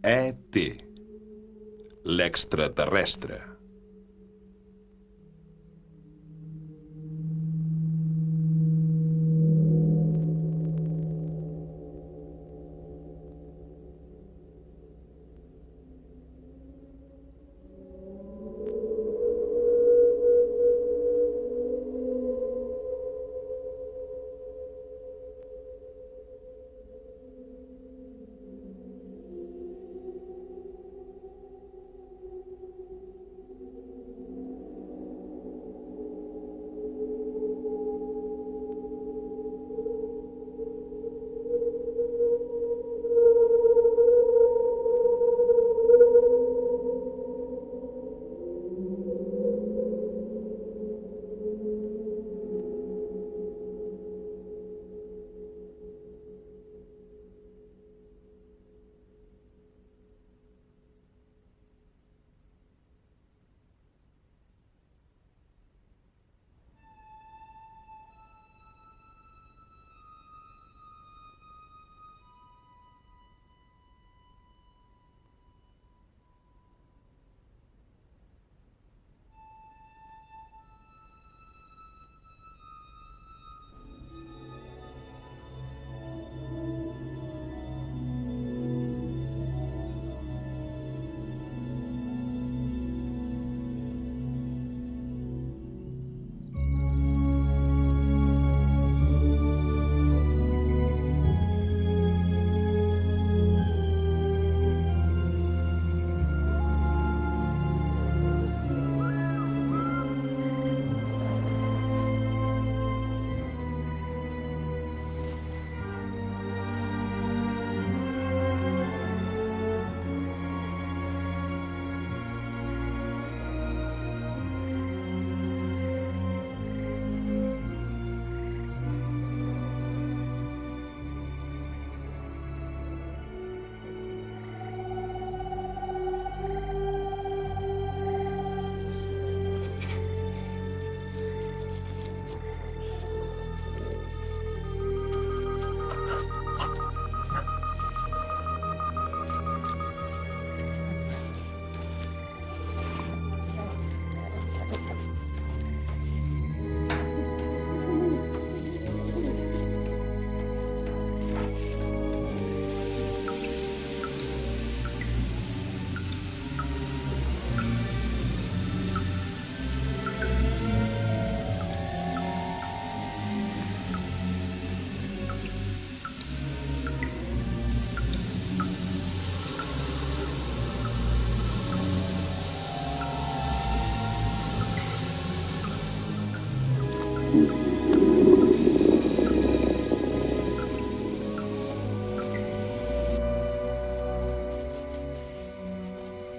E.T. L'extraterrestre.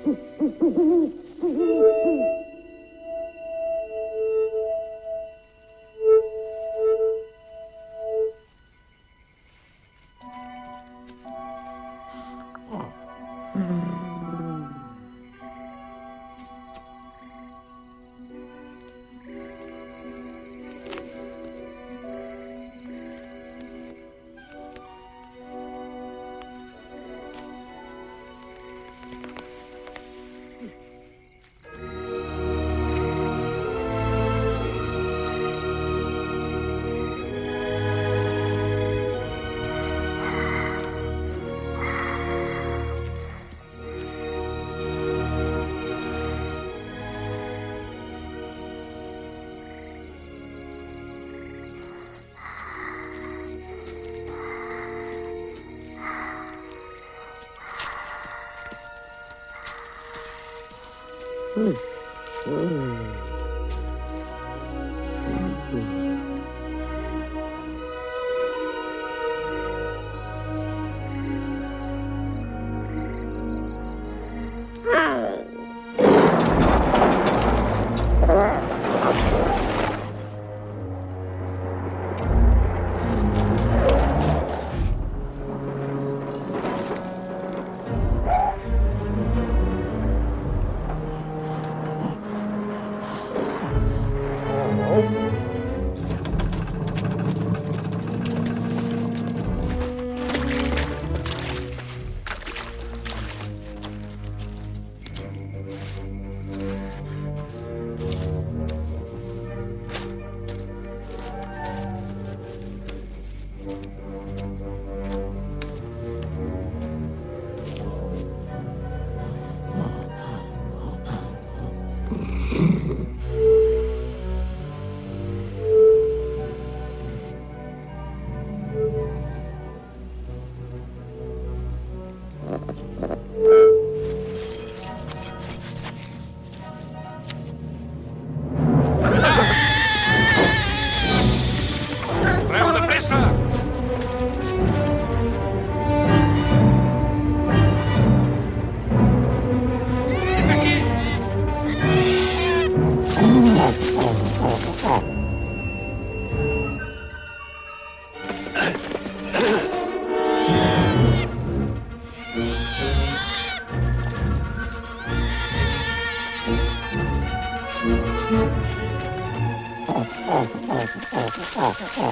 Mm-hmm. Oh. oh.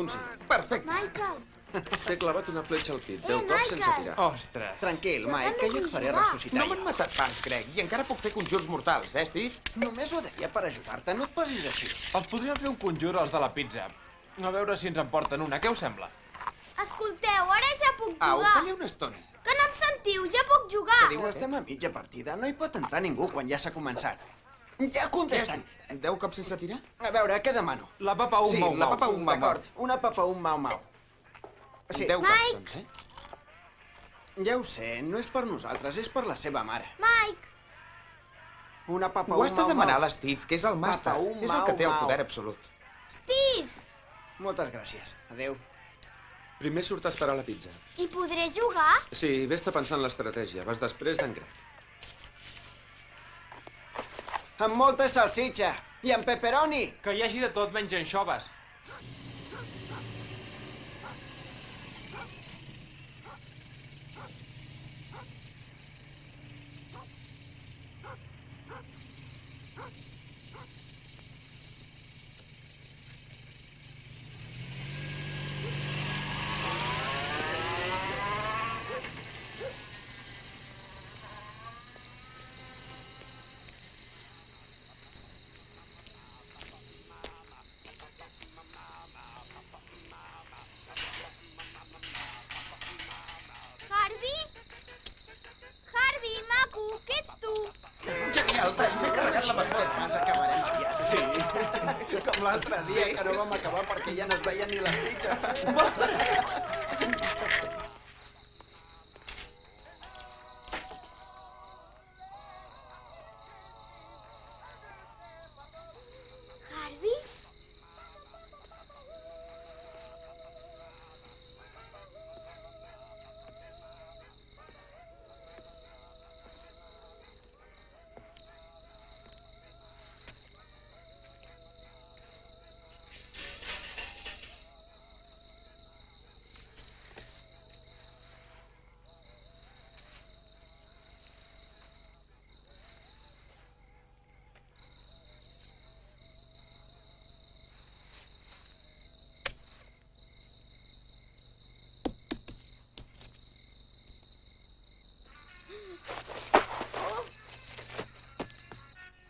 Un cinc. Perfecte. Michael, T'he clavat una fletxa al pit. Eh, Deu cops sense tirar. Ostres! Tranquil, Mike, que jo et faré ressuscitar. No m'han matat pas, Greg, i encara puc fer conjurs mortals, eh, Steve? Només ho deia per ajudar-te, no et posis així. Els podríem fer un conjur als de la pizza. A veure si ens en porten una. Què us sembla? escolteu, ara ja puc Au, jugar. calla una estona. Que no em sentiu, ja puc jugar. Diu, estem a mitja partida, no hi pot entrar ningú quan ja s'ha començat. Ja contesten. Deu cops sense tirar? A veure, què demano? La papa un Sí, mau la papa un mau. D'acord, una papa, un mau mau. Sí, Deu cops, Mike. doncs, eh? ja ho sé, no és per nosaltres, és per la seva mare. Mike, Una papa, Ho un has de demanar a l'Steve, que és el màster. Papa, un És el que té el poder absolut. Steve, Moltes gràcies. Adéu. Primer surt a esperar la pizza. hi podré jugar? Sí, vés-te pensant l'estratègia. Vas després d'en Greg. Amb molta salsitxa i amb pepperoni. Que hi hagi de tot menys anxoves. Yeah.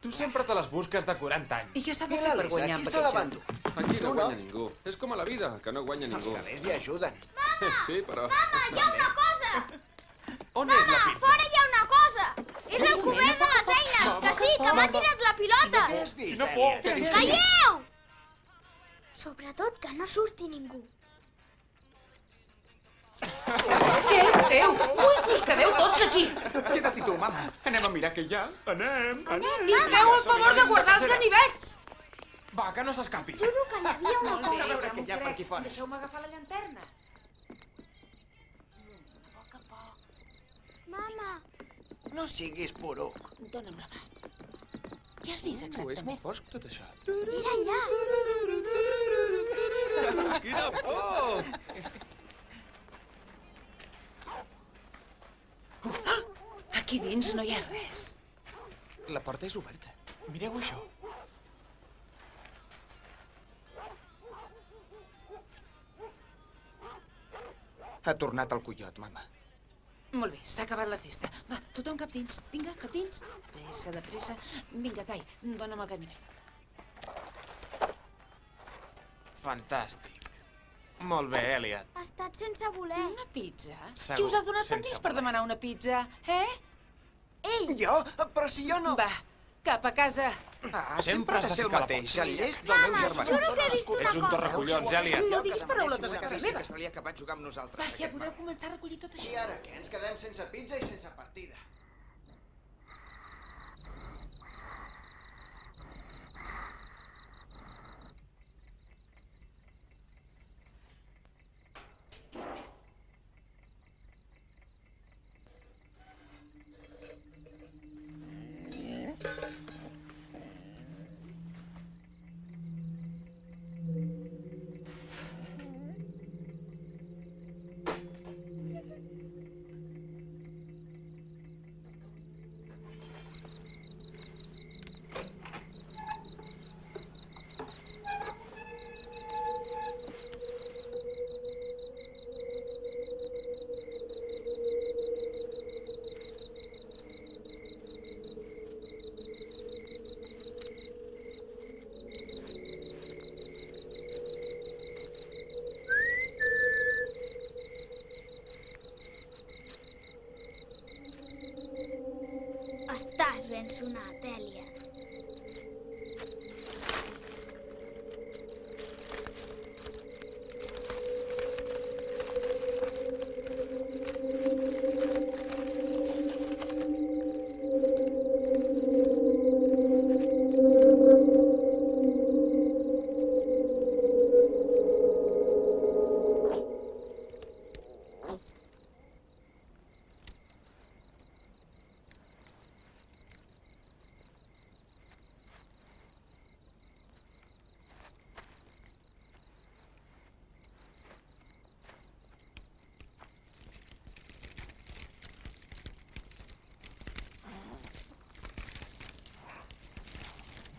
Tu sempre te les busques de 40 anys. I què s'ha de fer per guanyar qui joc? endur? Aquí no no? guanya ningú. És com a la vida, que no guanya Els ningú. calés hi ajuden. Sí, però... Mama, hi ha una cosa! On és la Mama, pizza? fora hi ha una cosa! És el cobert de les eines, que sí, que m'ha tirat la pilota! Què has vist, Quina por! Calleu! Sobretot que no surti ningú. Què feu? Ui, quedeu tots aquí. Queda't-hi tu, mama. Anem a mirar què hi ha. Anem, anem. I feu el favor de guardar els ganivets. Va, que no s'escapi. Juro que hi havia una Molt cosa. bé, a ja què m'ho hi ha per aquí fora. Deixeu-me agafar la llanterna. Mama, No siguis poruc. Dóna'm la mà. Què has vist Uh, és exactament? molt fosc, tot això. mira allà. Quina por! Aquí dins no hi ha res. La porta és oberta. Mireu això. Ha tornat el coiot, mama. Molt bé, s'ha acabat la festa. Va, tothom cap dins. Vinga, cap dins. De pressa, de pressa. Vinga, Tai, dona'm el ganivet. Fantàstic. Molt bé, Elliot. Ha estat sense voler. Una pizza? Segur, Qui us ha donat permís per demanar una pizza? Eh? Ell, Jo? Però si jo no... Va, cap a casa. Ah, Sempre sempre has de ser el mateix, el llest del meu Mama, germà. juro que he vist una Ets un cosa. torracollons, Elliot. No diguis paraulotes a casa meva. que se li ha acabat jugar amb nosaltres. Va, ja podeu començar a recollir tot I això. ara què? Ens quedem sense pizza i sense partida. Estàs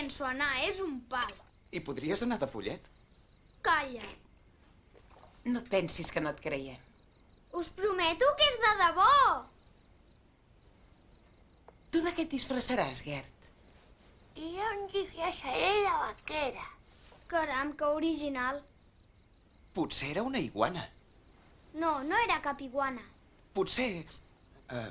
penso anar, és un pal. I podries anar de follet? Calla. No et pensis que no et creiem. Us prometo que és de debò. Tu de què et disfressaràs, Gert? I jo em disfressaré de vaquera. Caram, que original. Potser era una iguana. No, no era cap iguana. Potser... Eh,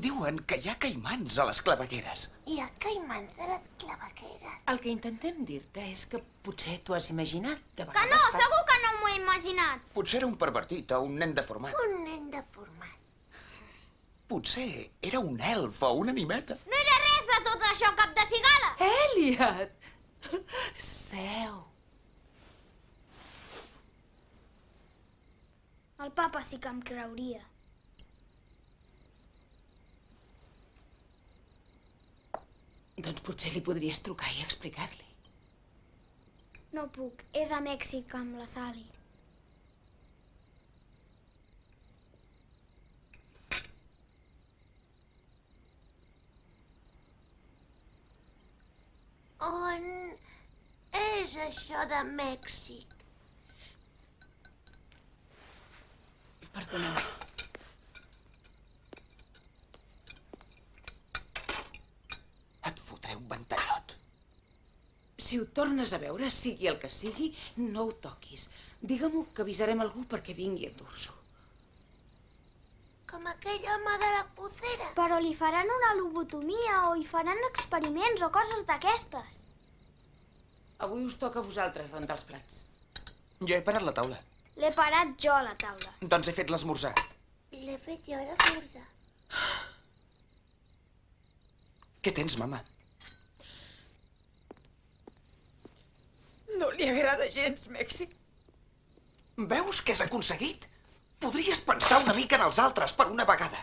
diuen que hi ha caimans a les clavegueres. I el caimans de les clavegueres. El que intentem dir-te és que potser t'ho has imaginat. De Que no, passa- segur que no m'ho he imaginat. Potser era un pervertit o un nen deformat. Un nen deformat. Potser era un elf o una animeta. No era res de tot això, cap de cigala. Elliot! Seu. El papa sí que em creuria. Doncs potser li podries trucar i explicar-li. No puc, és a Mèxic amb la Sally. On és això de Mèxic? Perdoneu. Et fotré un ventallot. Si ho tornes a veure, sigui el que sigui, no ho toquis. Digue-m'ho que avisarem algú perquè vingui a endur-s'ho. Com aquell home de la pocera. Però li faran una lobotomia o hi faran experiments o coses d'aquestes. Avui us toca a vosaltres rentar els plats. Jo he parat la taula. L'he parat jo a la taula. Doncs he fet l'esmorzar. L'he fet jo a la furda. Què tens, mama? No li agrada gens, Mèxic. Veus què has aconseguit? Podries pensar una mica en els altres per una vegada.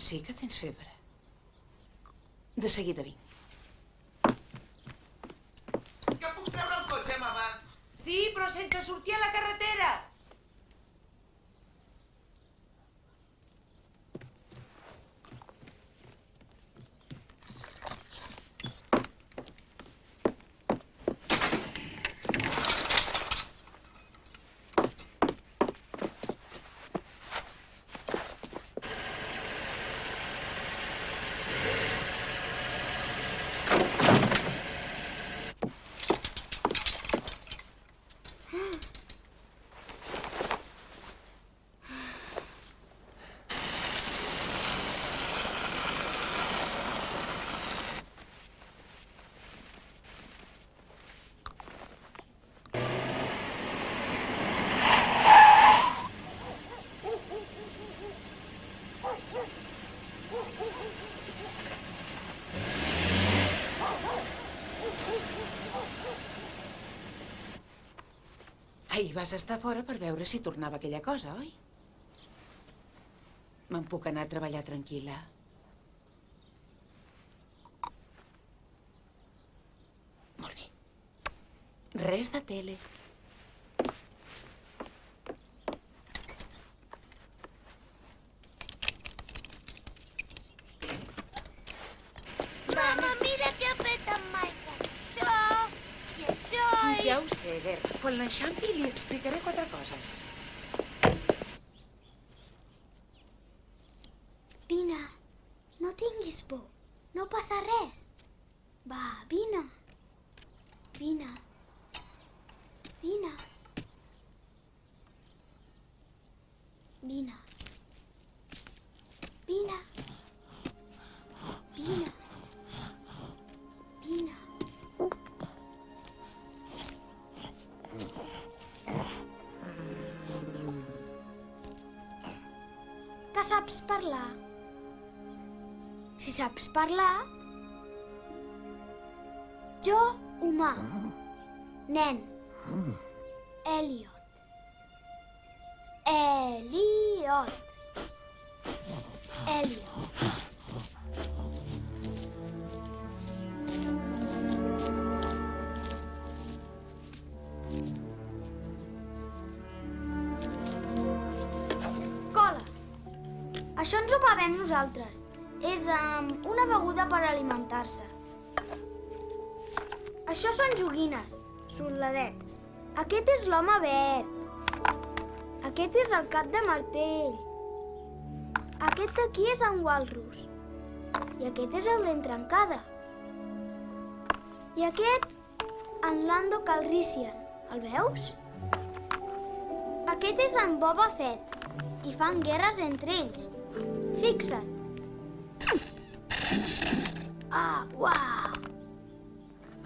Sí que tens febre. De seguida vinc. Que puc treure el cotxe, mama? Sí, però sense sortir a la carretera. Ahir vas estar fora per veure si tornava aquella cosa, oi? Me'n puc anar a treballar tranquil·la. Molt bé. Res de tele. Parlar? Si saps parlar... Jo, humà. Nen. Aquest és el cap de martell. Aquest d'aquí és en Walrus. I aquest és el d'entrencada. I aquest, en Lando Calrissian. El veus? Aquest és en Boba Fett. I fan guerres entre ells. Fixa't. Ah, uau!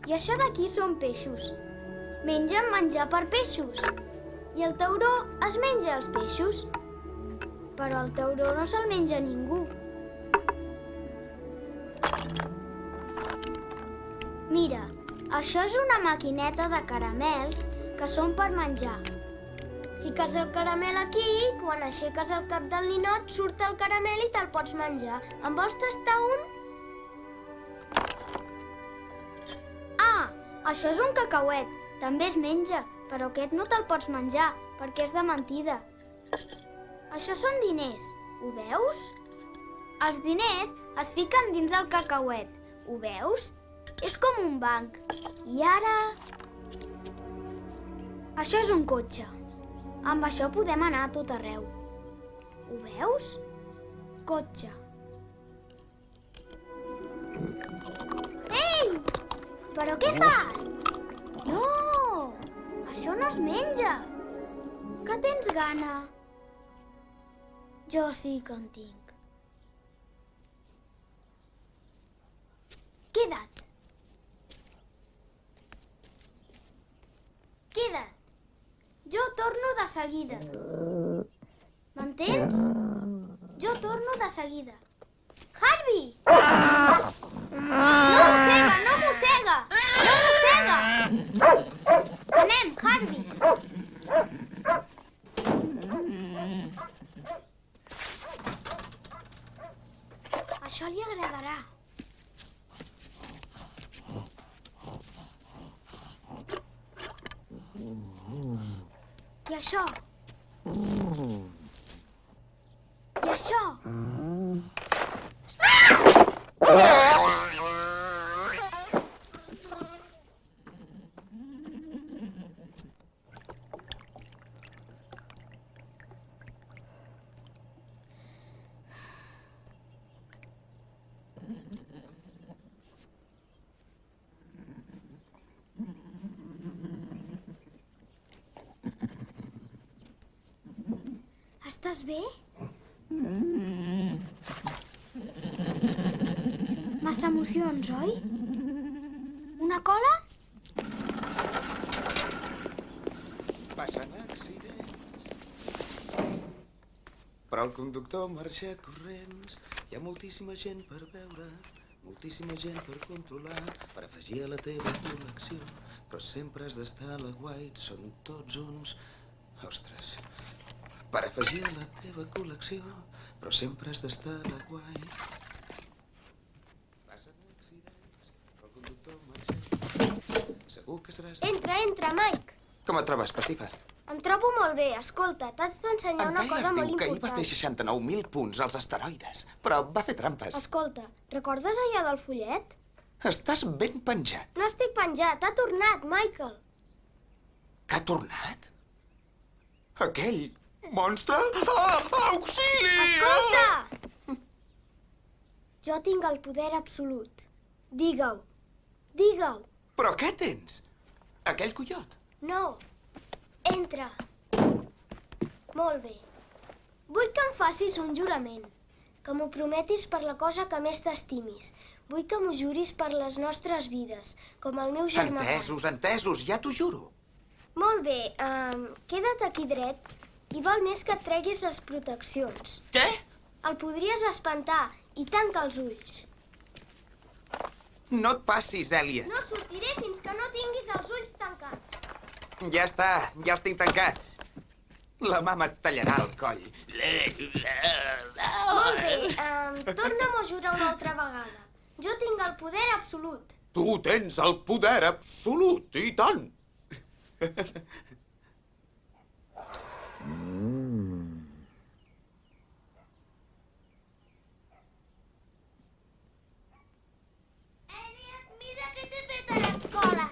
I això d'aquí són peixos. Mengen menjar per peixos. I el tauró es menja els peixos. Però el tauró no se'l menja ningú. Mira, això és una maquineta de caramels que són per menjar. Fiques el caramel aquí, quan aixeques el cap del ninot surt el caramel i te'l pots menjar. En vols tastar un? Ah, això és un cacauet. També es menja, però aquest no te'l pots menjar, perquè és de mentida. Això són diners, ho veus? Els diners es fiquen dins del cacauet, ho veus? És com un banc. I ara... Això és un cotxe. Amb això podem anar a tot arreu. Ho veus? Cotxe. Ei! Però què fas? No! Això no es menja. Que tens gana? Jo sí que en tinc. Queda't. Queda't. Jo torno de seguida. M'entens? Jo torno de seguida. Harvey! No mossega, no mossega! No mossega! Anem, Harvey! Això li agradarà. I això? I això? Estàs bé? Massa emocions, oi? Una cola? Passen accidents. Però el conductor marxa corrents. Hi ha moltíssima gent per veure, moltíssima gent per controlar, per afegir a la teva col·lecció. Però sempre has d'estar a la guait, són tots uns... Ostres. Per afegir a la teva col·lecció, però sempre has d'estar a la guait. Passen accidents, però el conductor marxa. Segur que seràs... Entra, entra, Mike. Com et trobes, Pastifa? Em trobo molt bé. Escolta, t'haig d'ensenyar una En cosa Tyler molt diu que va important. fer 69.000 punts als asteroides, però va fer trampes. Escolta, recordes allà del follet? Estàs ben penjat. No estic penjat, ha tornat, Michael. Que ha tornat? Aquell monstre? Ah, auxili! Escolta! Jo tinc el poder absolut. Digue-ho. Digue-ho. Però què tens? Aquell collot. No. Entra. Molt bé. Vull que em facis un jurament. Que m'ho prometis per la cosa que més t'estimis. Vull que m'ho juris per les nostres vides, com el meu germà. Entesos, entesos, ja t'ho juro. Molt bé, um, queda't aquí dret i val més que et treguis les proteccions. Què? El podries espantar i tanca els ulls. No et passis, Elliot. No sortiré fins que no tinguis els ulls tancats. Ja està, ja els tinc tancats. La mama et tallarà el coll. Molt bé, um, torna'm a jurar una altra vegada. Jo tinc el poder absolut. Tu tens el poder absolut, i tant. Elliot, mira què t'he fet a l'escola.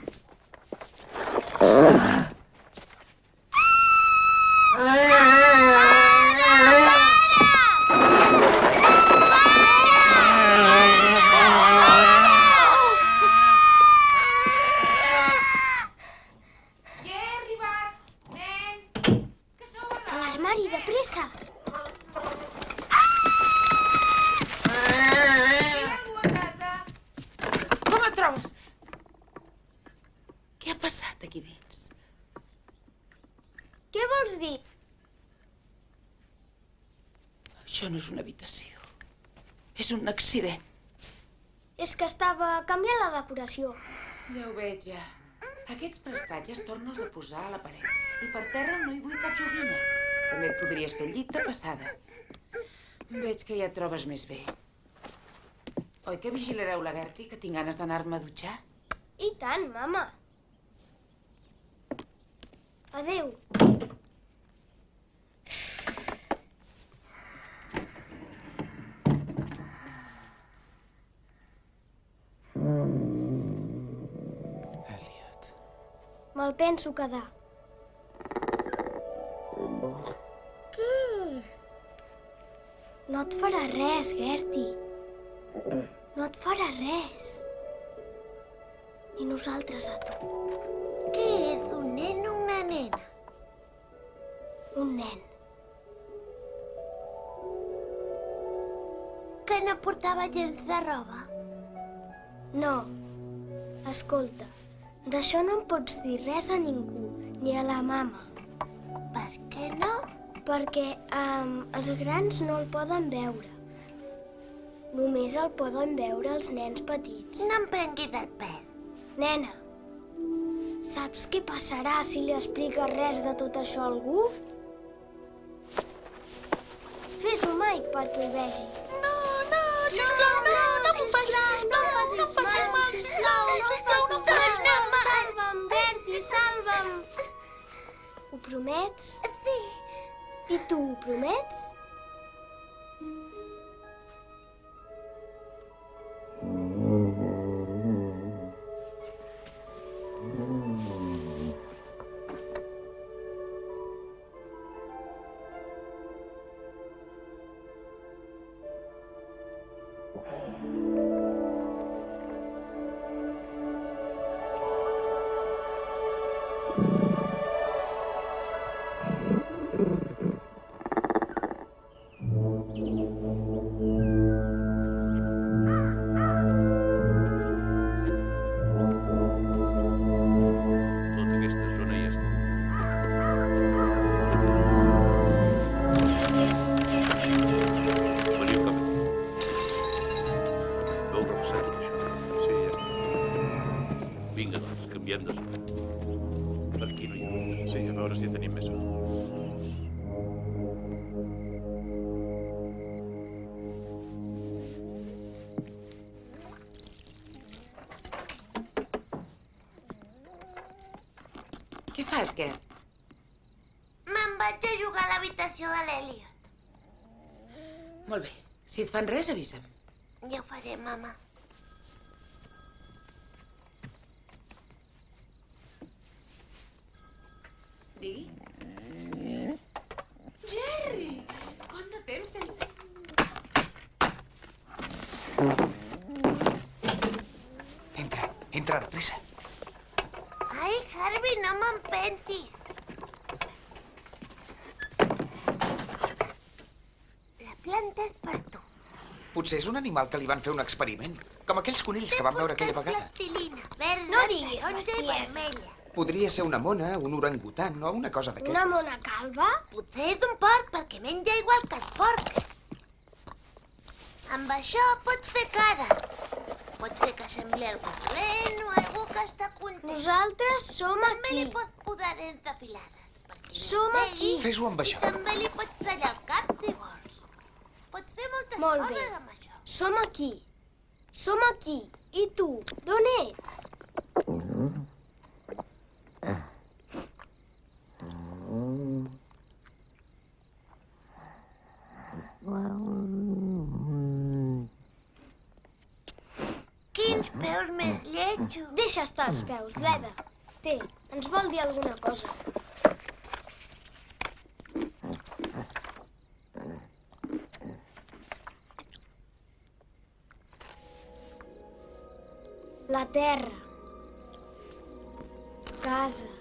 Ja he arribat! Nens! Que sou a A l'armari, de pressa. Hi ha algú a casa? Com et trobes? Què ha passat aquí dins? Què vols dir? Això no és una habitació. És un accident. És que estava canviant la decoració. Ja ho veig, ja. Aquests prestatges torna'ls a posar a la paret. I per terra no hi vull cap joguina. També et podries fer el llit de passada. Veig que ja et trobes més bé. Oi que vigilareu la Gertie, que tinc ganes d'anar-me a dutxar? I tant, mama. Adeu. Me'l penso quedar. No et farà res, Gertie. No et farà res. I nosaltres a tu. Què és, un nen o una nena? Un nen. Que no portava gens de roba. No. Escolta, d'això no en pots dir res a ningú, ni a la mama. Per què no? Perquè um, els grans no el poden veure. Només el poden veure els nens petits. No em prengui del pèl. Nena, saps què passarà si li expliques res de tot això a algú? Fes-ho, Mike, perquè ho vegi. No, no, sisplau, no, no m'ho facis, sisplau, no em facis mal, sisplau, sisplau, no em facis Ho promets? Sí, I tu ho fan res, avisa'm. Ja ho faré, mama. Digui. Jerry! Quant de temps sense... Entra, entra de pressa. Ai, Harvey, no m'empenti. La planta és per tu. Potser és un animal que li van fer un experiment. Com aquells conills que vam veure aquella vegada. Plastilina, verda, No diguis i vermella. Podria ser una mona, un orangutan o una cosa Una d'aquestes. mona calva? Potser és un porc perquè menja igual que el porc. Amb això pots fer cada. Pots fer que sembli algú dolent o algú que està content. Nosaltres som També aquí. li pots posar dents afilades. perquè Som aquí. Fes-ho amb I això. també li pots tallar el cap, si vols. Pots fer moltes Molt coses bé. Som aquí. Som aquí. I tu, d'on ets? Quins peus més lletjos. Deixa estar els peus, Bleda. Té, ens vol dir alguna cosa. Terra. Casa.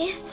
Però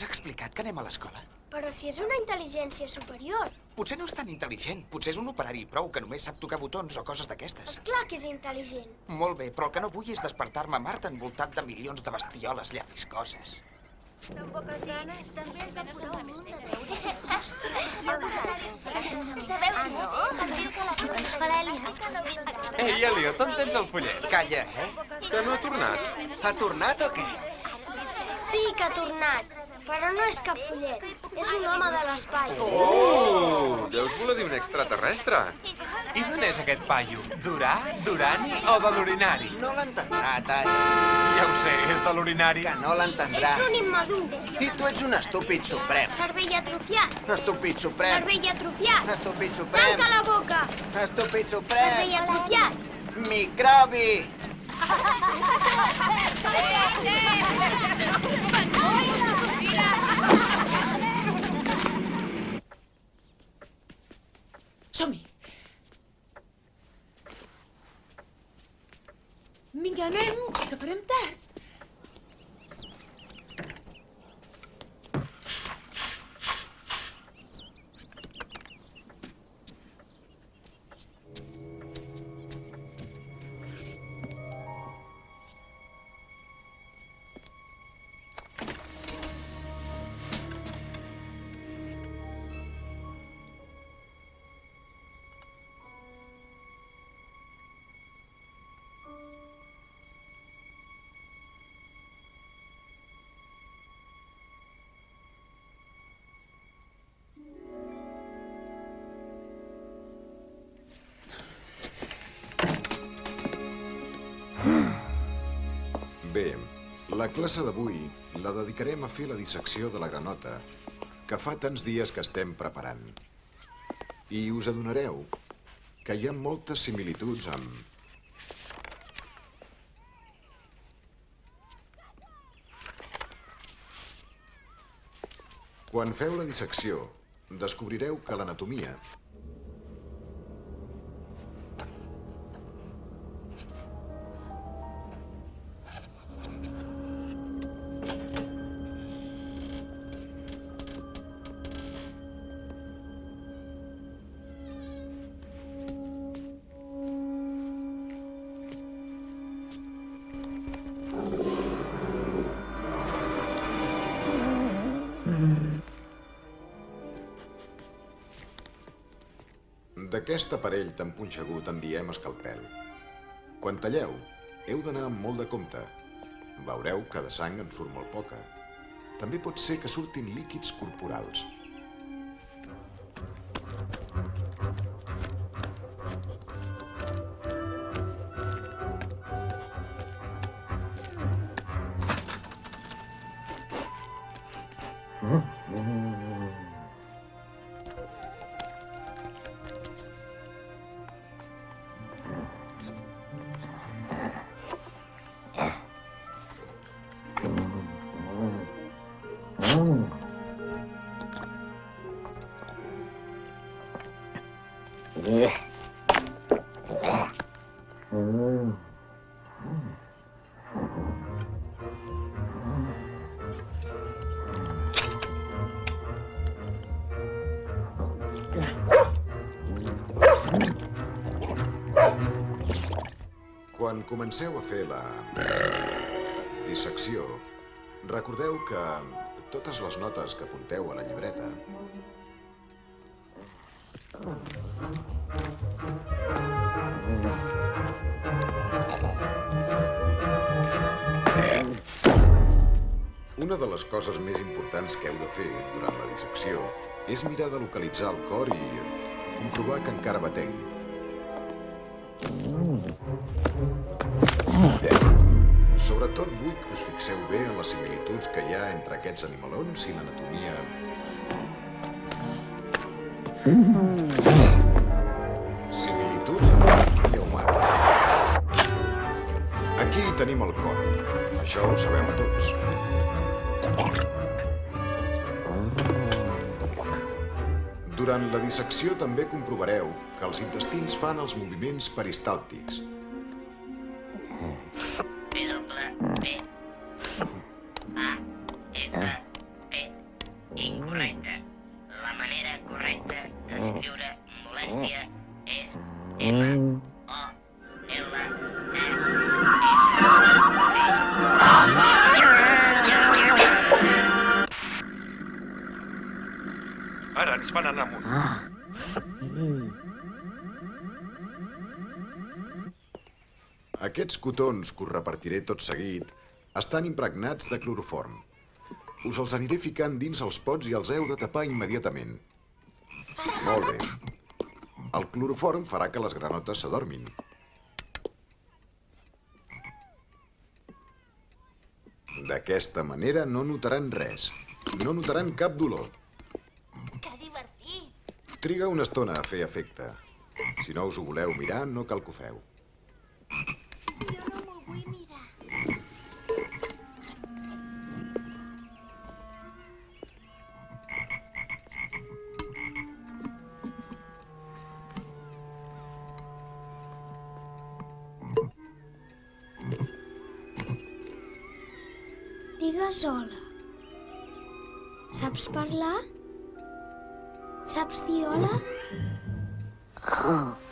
has explicat que anem a l'escola? Però si és una intel·ligència superior. Potser no és tan intel·ligent. Potser és un operari prou que només sap tocar botons o coses d'aquestes. És clar que és intel·ligent. Molt bé, però el que no vull és despertar-me a Mart envoltat de milions de bestioles llafiscoses. També ens van posar un munt de deures. Sabeu què? Em diu que la professora Elia... Ei, Elliot, on tens el fullet? Calla, eh? Que no ha tornat? Ha tornat o què? Sí que ha tornat, però no és cap follet. És un home de l'espai. Oh! Deus voler dir un extraterrestre. I d'on és aquest paio? D'Urà, d'Urani o de l'urinari? No l'entendrà, Tai. Ja ho sé, és de l'urinari. Que no l'entendrà. Ets un immadur. I tu ets un estúpid suprem. Cervell atrofiat. Estúpid suprem. Cervell atrofiat. Estúpid suprem. Tanca la boca. Estúpid Cervell suprem. atrofiat. Microbi. som-hi. Vinga, anem, que farem tard. La classe d'avui la dedicarem a fer la dissecció de la granota que fa tants dies que estem preparant. I us adonareu que hi ha moltes similituds amb... Quan feu la dissecció, descobrireu que l'anatomia D'aquest aparell tan punxegut en diem escalpel. Quan talleu, heu d'anar amb molt de compte. Veureu que de sang en surt molt poca. També pot ser que surtin líquids corporals. Comenceu a fer la dissecció, recordeu que totes les notes que apunteu a la llibreta Una de les coses més importants que heu de fer durant la dissecció és mirar de localitzar el cor i comprovar que encara bategui. Vull que us fixeu bé en les similituds que hi ha entre aquests animalons i l'anatomia... Similituds amb l'anatomia humana. Aquí tenim el cor. Això ho sabeu tots. Durant la dissecció també comprovareu que els intestins fan els moviments peristàltics. Ens fan anar amunt. Aquests cotons que us repartiré tot seguit estan impregnats de cloroform. Us els aniré ficant dins els pots i els heu de tapar immediatament. Molt bé. El cloroform farà que les granotes s'adormin. D'aquesta manera no notaran res. No notaran cap dolor. Triga una estona a fer efecte. Si no us ho voleu mirar, no cal que ho feu. Jo no m'ho vull mirar. Digues hola. Saps parlar? Saps dir hola? Oncle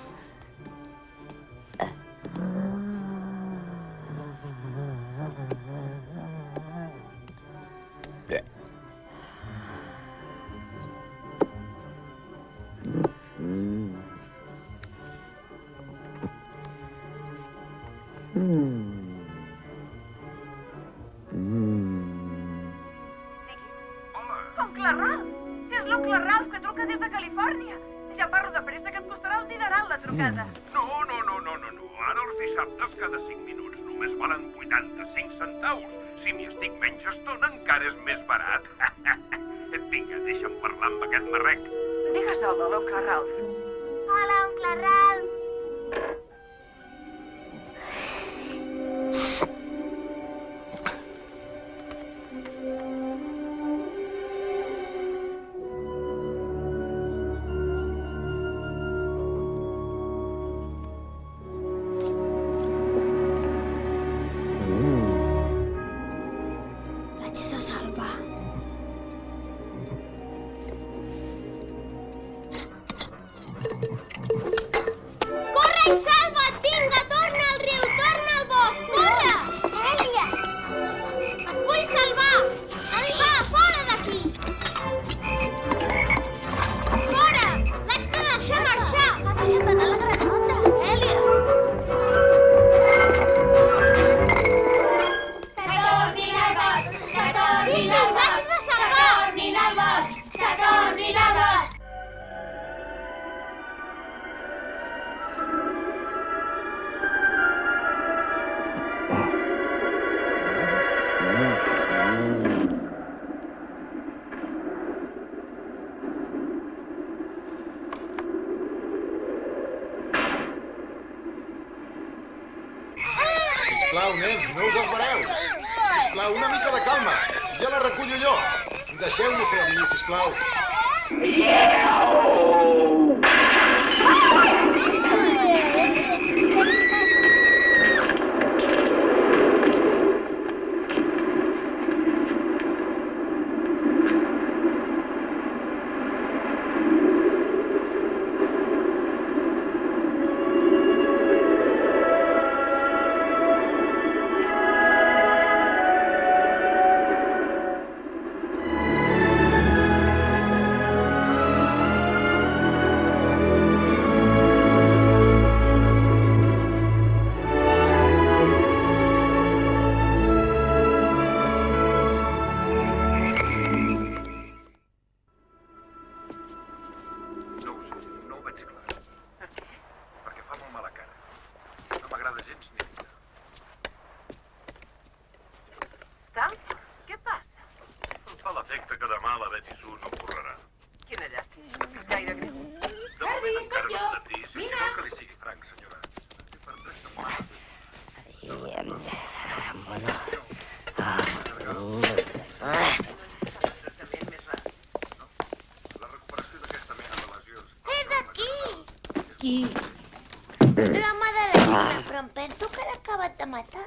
matar.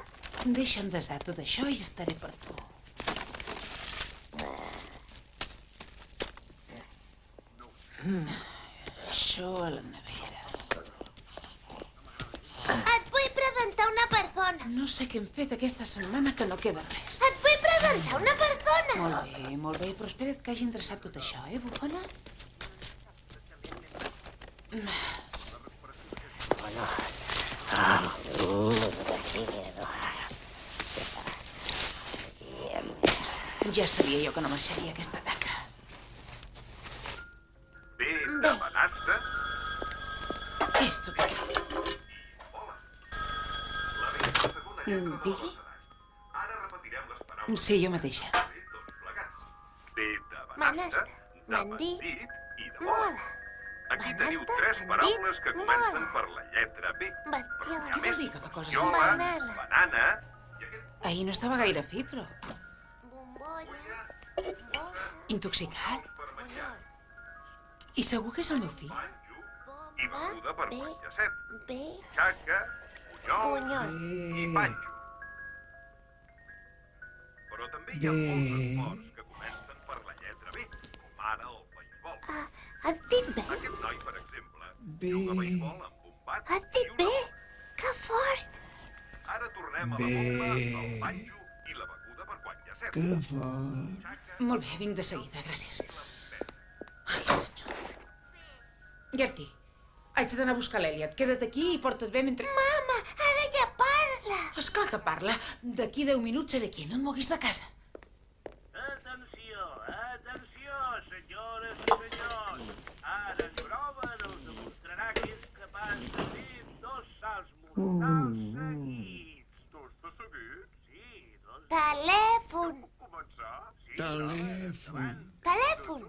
Deixa'm desar tot això i estaré per tu. Mm, Això a la nevera. Et vull presentar una persona. No sé què hem fet aquesta setmana que no queda res. Et vull presentar una persona. Molt bé, molt bé, però espera't que hagi endreçat tot això, eh, bufona? Que marxaria aquesta taca. Bé, de Benasta. És tot aquí. Mm, Digui? Sí, jo mateixa. De bandit, mola. Aquí teniu tres paraules que comencen per la lletra B. Bestiol. Què vol dir que fa coses estranyes? banana... Ahir no estava gaire fi, però... Intoxicat? I segur que és el meu fill? I beguda per quan llacet. B. Caca, bunyol Bunyol. i panxo. Però també hi ha molts esports que comencen per la lletra B, com ara el beisbol. Ah, has dit bé? Aquest noi, per exemple, juga a beisbol amb un bat Has dit bé? Que fort. Ara tornem a la bomba, el panxo i la beguda per quan llacet. Que fort. Molt bé, vinc de seguida, gràcies. Ai, senyor. Gertie, haig d'anar a buscar l'Eliot. Queda't aquí i porta't bé mentre... Mama, ara ja parla. Esclar que parla. D'aquí deu minuts seré aquí. No et moguis de casa. Atenció, atenció, senyores i senyors. Ara en Grover us demostrarà que és capaç de fer dos salts mortals seguits. Dos de seguit? Sí, dos Telèfon. Telèfon. Telèfon.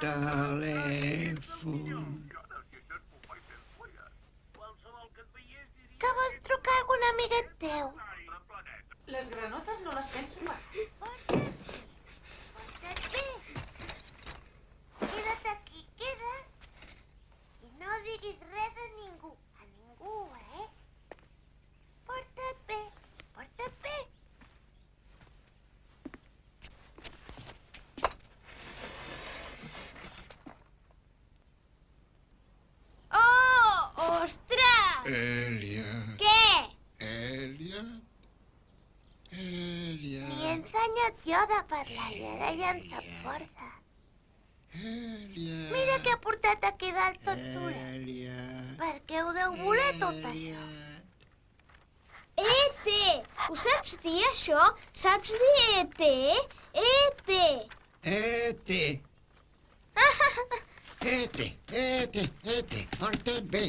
Telèfon. Que vols trucar a algun amiguet teu? Les granotes no les penso mai. Porta't bé. Queda't aquí, queda't. I no diguis res a ningú. A ningú, eh? Porta't bé, porta't bé. Oh, ostres! Elliot. Què? Elliot. Elliot. N'hi he ensenyat jo de parlar i ara ja em sap força. Elliot. Mira que he portat aquí dalt tot sola. Per què ho deu voler tot això? ET! Ho saps dir, això? Saps dir ET? ET! Ete. Ete, ete, ete. Porta't bé.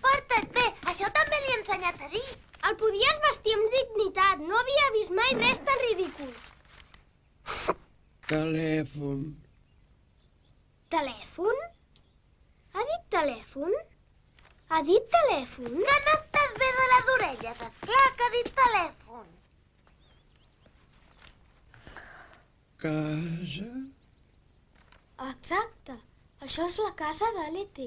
Porta't bé, això també li he ensenyat a dir. El podies vestir amb dignitat. No havia vist mai res tan ridícul. Telèfon. Telèfon? Ha dit telèfon? Ha dit telèfon? Que no estàs bé de les orelles, esclar que ha dit telèfon. Casa. Exacte. Això és la casa de l'ET.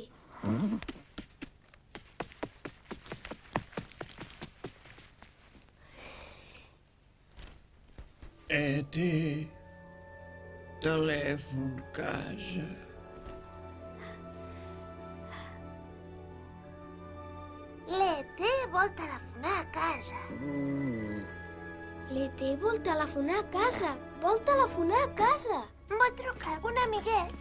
Ete. Telèfon, casa. L'ET vol telefonar a casa. L'ET vol telefonar a casa. Vol telefonar a casa. Vol trucar algun amiguet.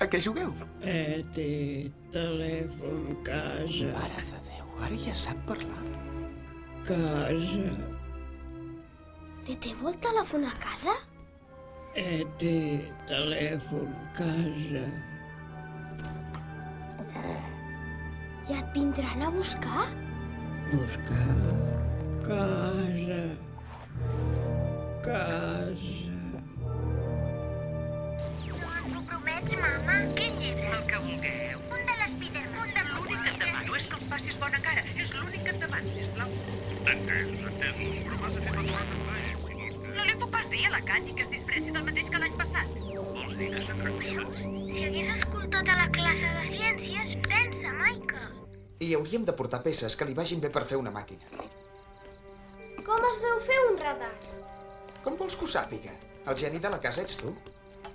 A què jugueu? Ete. Telèfon, casa. Mare de Déu, ara ja sap parlar. Casa. L'ET vol telefonar a casa? Ete. Telèfon, casa. I et vindran a buscar? Buscar. Casa. Casa. M'ho promets, mama? Quin llibre? El que vulgueu. Un de l'Spiderman. Un de L'únic que et demano és que els facis bona cara. És l'únic que et demano, sisplau. Entès, entès, però m'has de fer manual No li puc pas dir a la Candy que es disfressi del mateix que l'any passat. Vols dir que s'atraccions? Si hagués escoltat a la classe de ciències, pensa, Michael. Li hauríem de portar peces que li vagin bé per fer una màquina. Com es deu fer un radar? Com vols que ho sàpiga? El geni de la casa ets tu.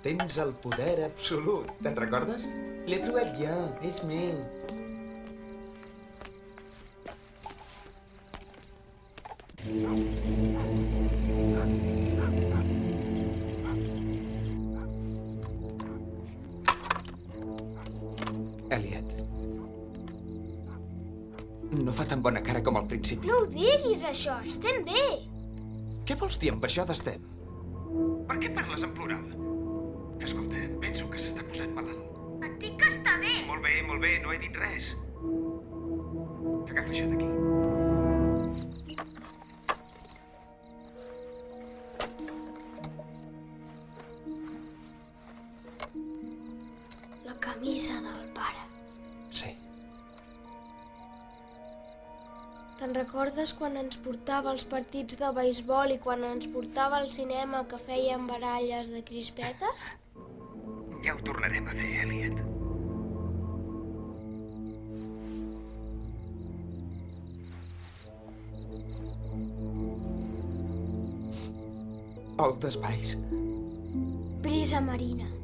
Tens el poder absolut. Te'n recordes? L'he trobat jo. És meu. Elliot. No fa tan bona cara com al principi. No ho diguis, això. Estem bé. Què vols dir amb això d'estem? Per què parles en plural? Escolta, penso que s'està posant malalt. Et dic que està bé. Molt bé, molt bé, no he dit res. Agafa això d'aquí. Camisa del pare. Sí. Te'n recordes quan ens portava als partits de beisbol i quan ens portava al cinema que fèiem baralles de crispetes? Ja ho tornarem a fer, Elliot. Old Spice. Brisa marina.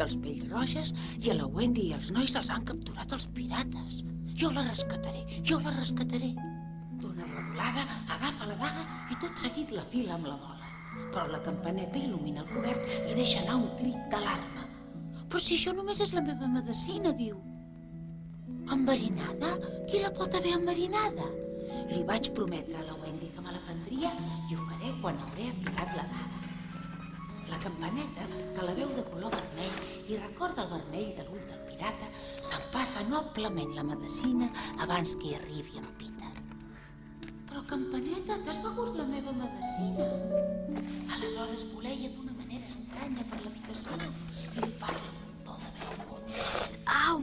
Han vençut els pells roges i a la Wendy i els nois els han capturat els pirates. Jo la rescataré, jo la rescataré. D'una revolada, agafa la daga i tot seguit la fila amb la bola. Però la campaneta il·lumina el cobert i deixa anar un crit d'alarma. Però si això només és la meva medicina, diu. Enverinada? Qui la pot haver enverinada? Li vaig prometre a la Wendy que me la prendria i ho faré quan hauré afilat la daga. La campaneta, que la veu de color vermell i recorda el vermell de l'ull del pirata, s'empassa noblement la medicina abans que hi arribi en Peter. Però, campaneta, t'has begut la meva medicina. Aleshores voleia d'una manera estranya per l'habitació i li parla un to de veu molt. Au!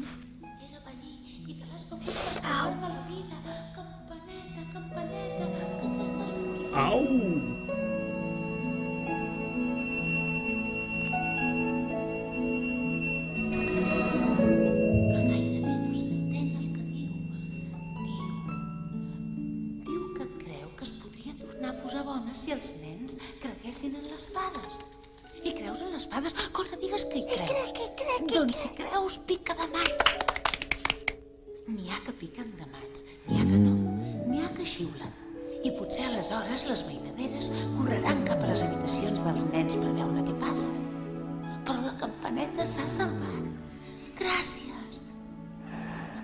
Era verí i te l'has begut per salvar-me la vida. Campaneta, campaneta, que t'estàs morint. Au! Creguessin en les fades. I creus en les fades? Corre, digues que hi creus. Què crec? Doncs si creus, pica de mans. N'hi ha que piquen de mans, n'hi ha que no, n'hi ha que xiulen. I potser aleshores les veïnaderes correran cap a les habitacions dels nens per veure què passa. Però la campaneta s'ha salvat. Gràcies.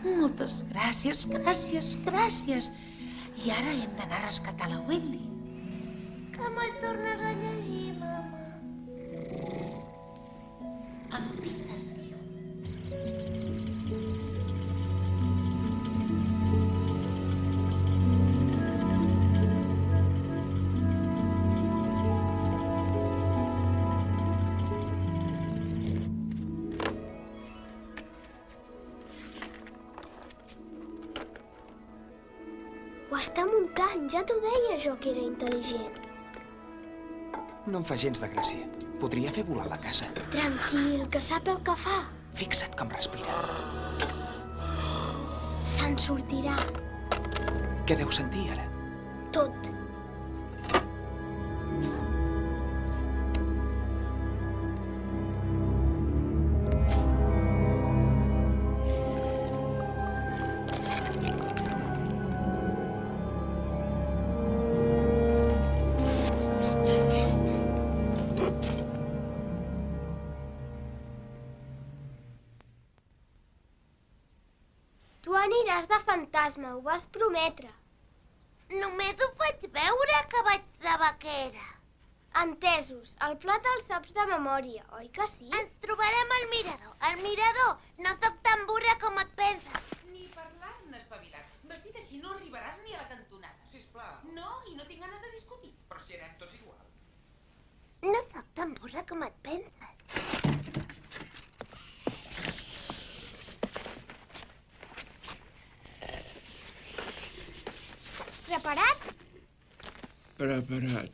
Moltes gràcies, gràcies, gràcies. I ara hem d'anar a rescatar la Wendy. Que me'l tornes a llegir, mama. En Peter diu... Ho està ja t'ho deia jo que era intel·ligent. No em fa gens de gràcia. Podria fer volar la casa. Tranquil, que sap el que fa. Fixa't com respira. Se'n sortirà. Què deu sentir ara? Tot. Fantasma, ho vas prometre. Només ho faig veure que vaig de vaquera. Entesos, el pla te'l saps de memòria, oi que sí? Ens trobarem al mirador. Al mirador. No Preparat.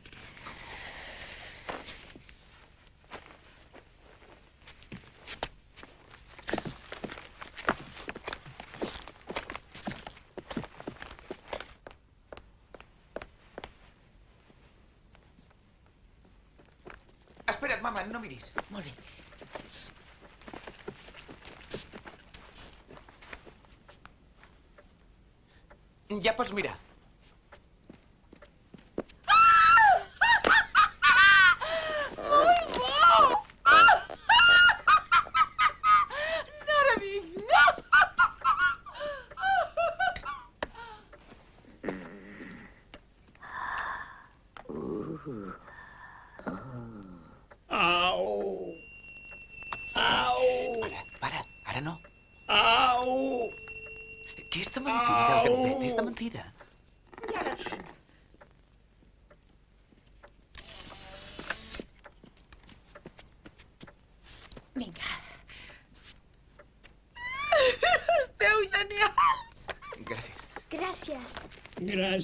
Espera't, mama, no miris. Molt bé. Ja pots mirar.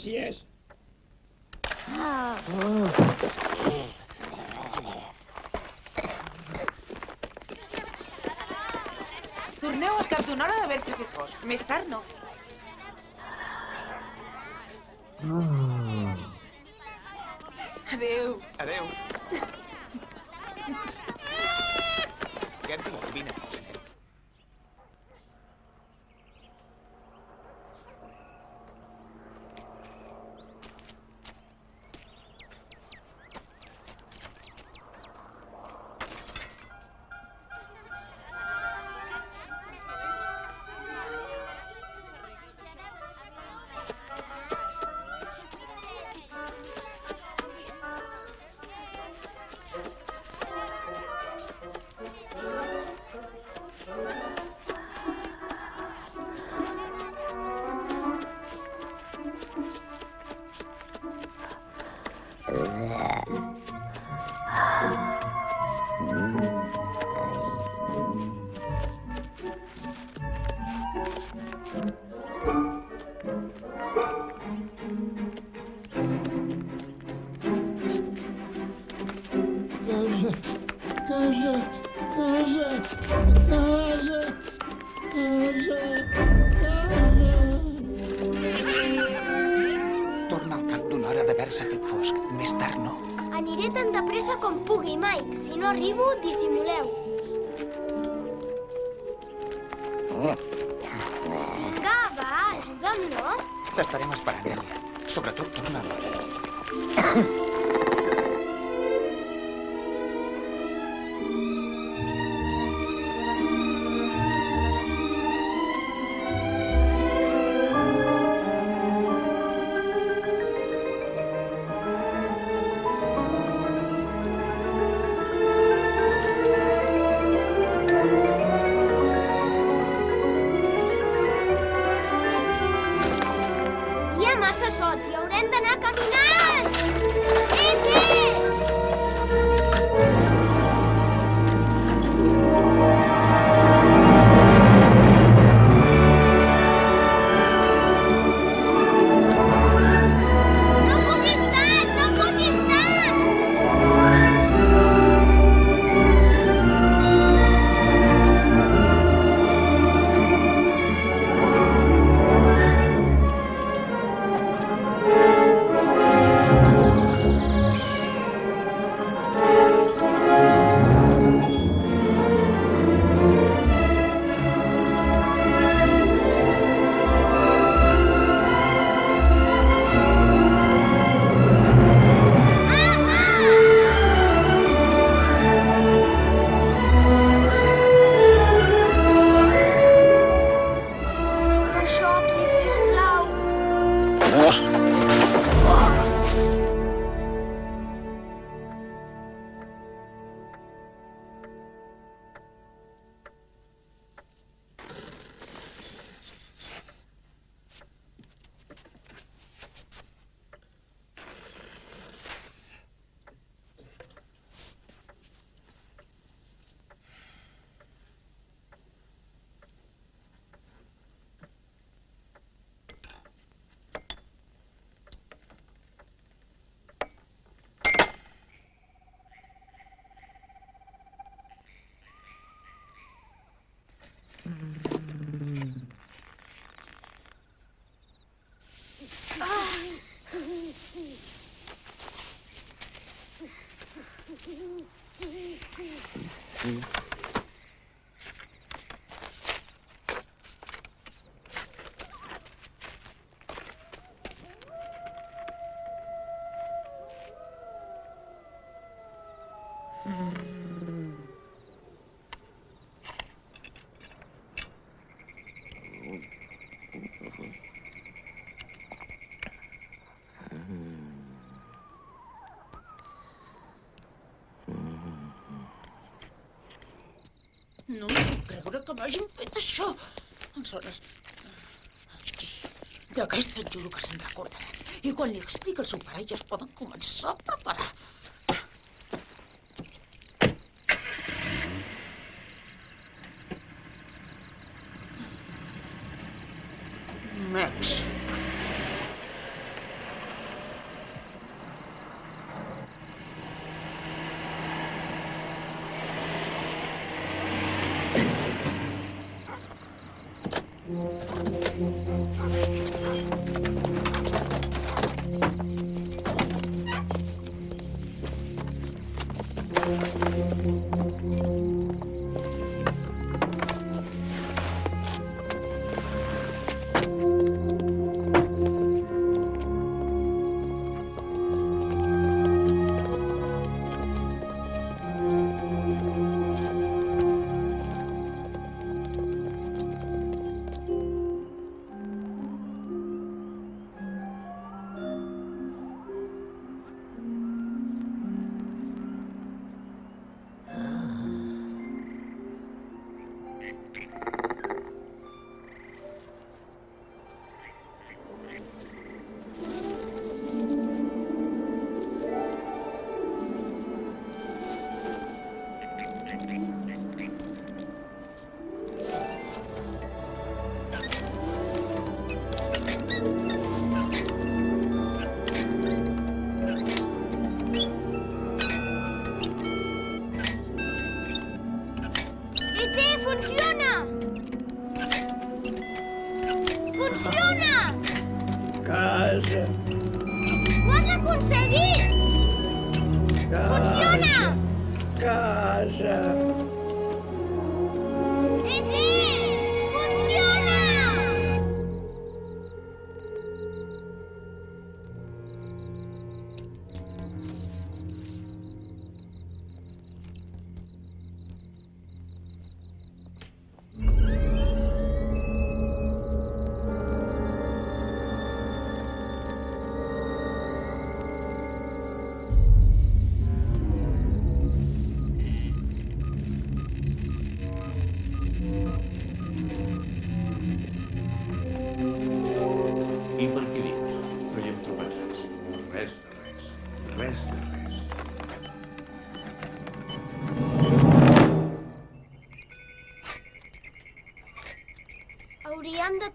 Gràcies. Pugui, Mike. Si no arribo, dissimuleu. No puc creure que m'hagin fet això. Aleshores... D'aquesta et juro que se'n recordaran. I quan li explica al seu pare ja es poden començar a preparar.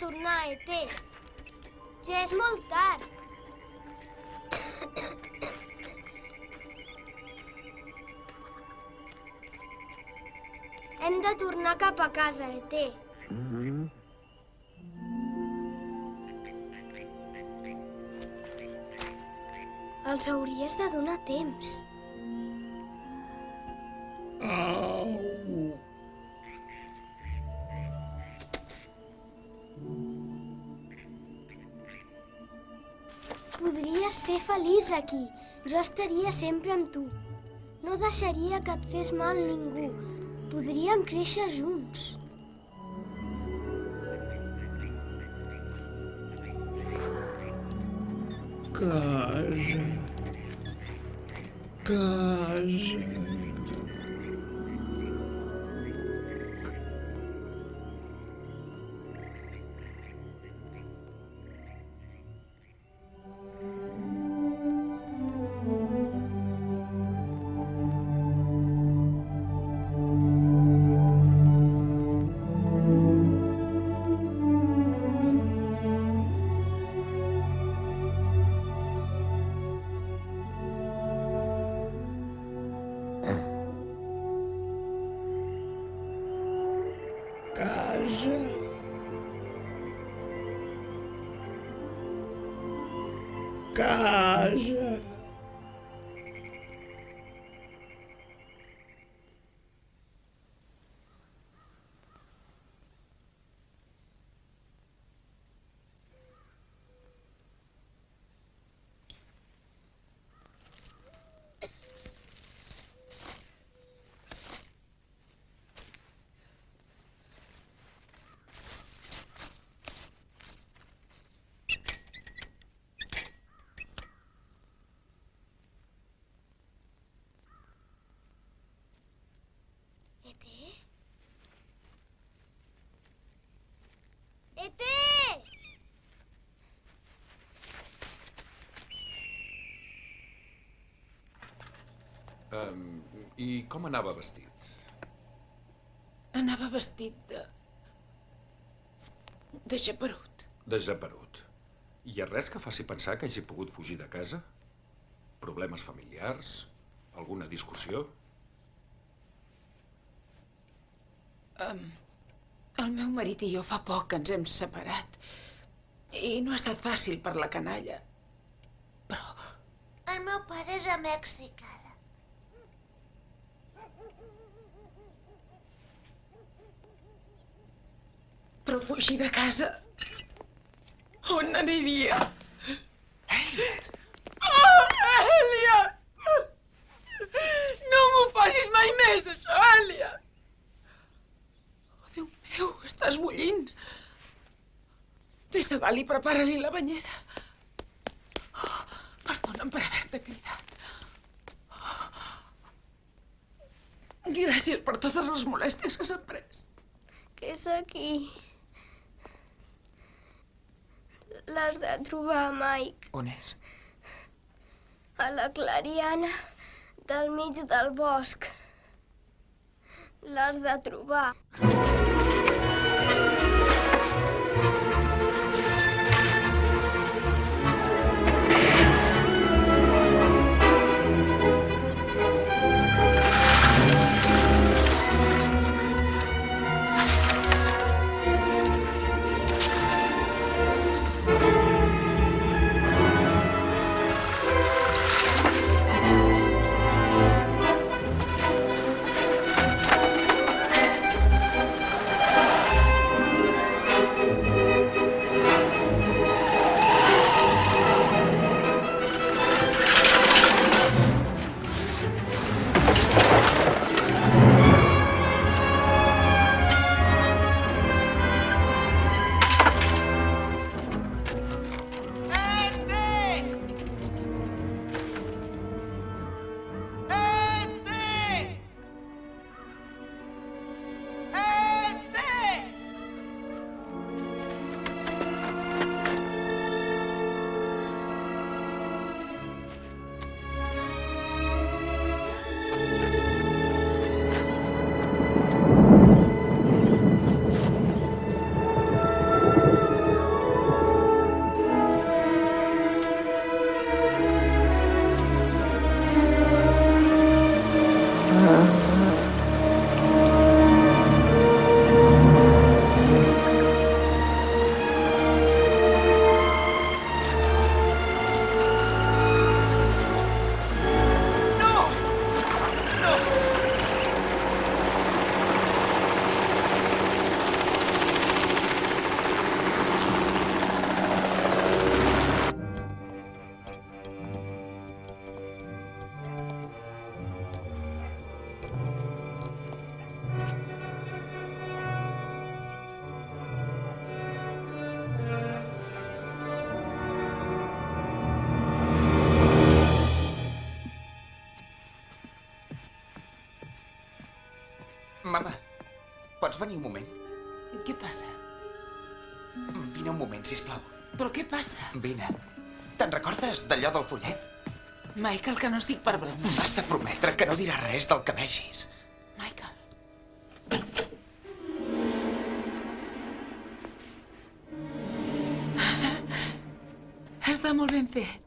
Tornar, ET. Ja és molt tard. Hem de tornar cap a casa, ET. Els hauries de donar temps. Feliç aquí. Jo estaria sempre amb tu. No deixaria que et fes mal ningú. Podríem créixer junts. ET? ET! Um, I com anava vestit? Anava vestit de... de geperut. Desaparut. Hi ha res que faci pensar que hagi pogut fugir de casa? Problemes familiars? Alguna discussió? Um, el meu marit i jo fa poc que ens hem separat. I no ha estat fàcil per la canalla. El meu pare és a Mèxic, ara. Però fugir de casa... On aniria? Elliot! Oh, Elliot! No m'ho facis mai més, això, Elliot! Oh, Déu estàs bullint. Vés a dalt i prepara-li la banyera. Oh, perdona'm per haver-te cridat. Gràcies per totes les molèsties que s'han pres. Què és aquí? L'has de trobar, Mike. On és? A la clariana del mig del bosc. L'has de trobar. Mama, pots venir un moment? Què passa? Vine un moment, si plau. Però què passa? Vine. Te'n recordes d'allò del follet? Michael, que no estic per bromes. M'has de prometre que no diràs res del que vegis. Michael. Està molt ben fet.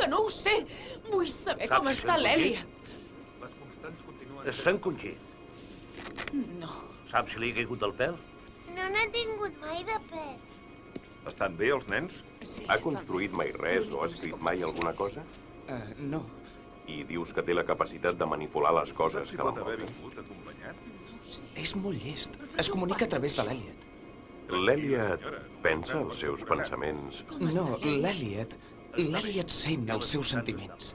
Que no ho sé. Vull saber com Saps està el l'Èlia. Les constants continuen... S'ha encongit. No. Saps si li ha caigut del pèl? No n'ha tingut mai de pet. Estan bé els nens? Sí, ha construït mai res o ha escrit mai alguna cosa? Uh, no. I dius que té la capacitat de manipular les coses Si que l'envolten. vingut acompanyat? És molt llest. Es comunica a través de l'Eliot. L'Èlia pensa els seus pensaments. No, l'Eliot... L'Eliot sent els seus sentiments.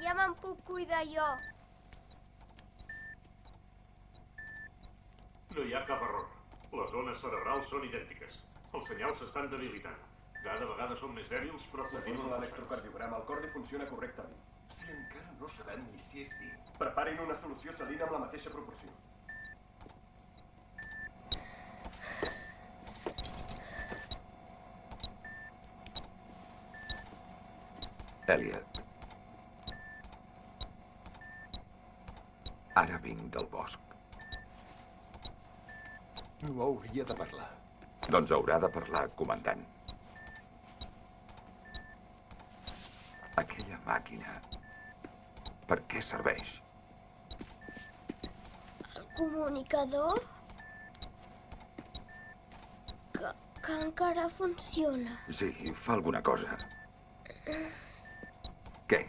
Ja me'n puc cuidar jo. No hi ha cap error. Les zones cerebrals són idèntiques. Els senyals s'estan debilitant. Cada vegada són més dèbils, però Segons continuen l'electrocardiograma, el cor li funciona correctament. Si encara no sabem ni si és vi. Preparin una solució salina amb la mateixa proporció. Elliot. Ara vinc del bosc. No hauria de parlar. Doncs haurà de parlar, comandant. Aquella màquina... Per què serveix? El comunicador? Que, que encara funciona. Sí, fa alguna cosa. Què?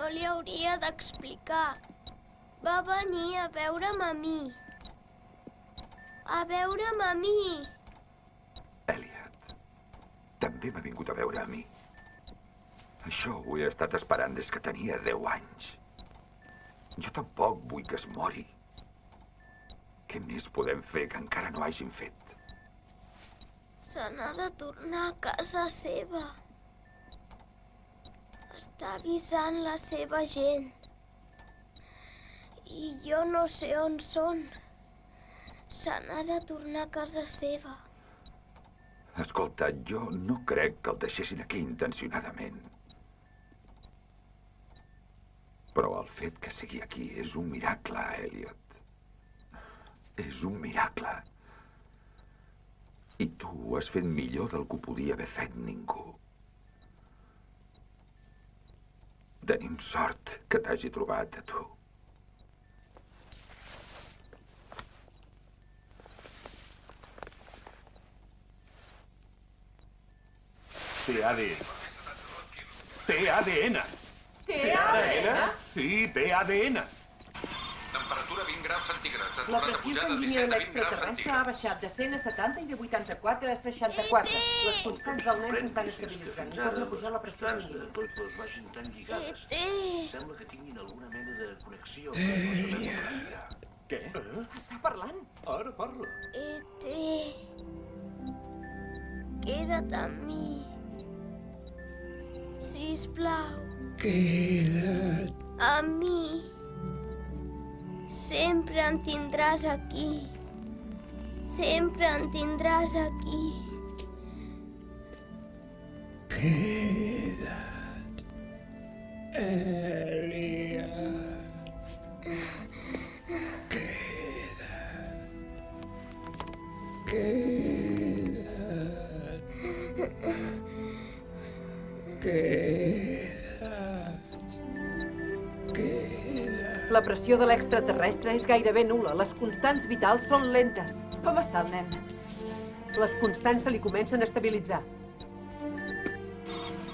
No li hauria d'explicar. Va venir a veure'm a mi. A veure'm a mi. També m'ha vingut a veure a mi. Això ho he estat esperant des que tenia 10 anys. Jo tampoc vull que es mori. Què més podem fer que encara no hagin fet? Se n'ha de tornar a casa seva. Està avisant la seva gent. I jo no sé on són. Se n'ha de tornar a casa seva. Escolta, jo no crec que el deixessin aquí intencionadament. Però el fet que sigui aquí és un miracle, Elliot. És un miracle. I tu ho has fet millor del que ho podia haver fet ningú. Tenim sort que t'hagi trobat a tu. Té ADN. Té ADN. Té ADN? Sí, té ADN. Temperatura 20 graus centígrads. La Ha tornat a pressió pujar de sanguínia de 17 a 20 graus l'extraterrestre ha baixat de 100 a 70 i de 84 a 64. Les constants del nen s'estan estabilitzant i torna a pujar la pressió constants de sanguínia. tots dos vagin tan lligades. Sembla que tinguin alguna mena de connexió. Què? Està parlant. Ara parla. E.T. Queda't amb mi. Sisplau, Queda't. amb mi. Sempre em tindràs aquí. Sempre em tindràs aquí. Queda't. Elliot. Queda't. Queda't. La pressió de l'extraterrestre és gairebé nula. Les constants vitals són lentes. Com està el nen? Les constants se li comencen a estabilitzar.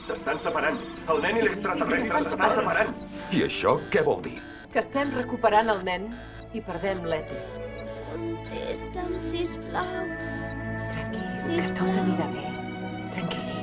S'estan separant. El nen i l'extraterrestre s'estan separant. I això què vol dir? Que estem recuperant el nen i perdem l'Eti. Contesta'm, sisplau. Que tot anirà bé. Tranquil·litza.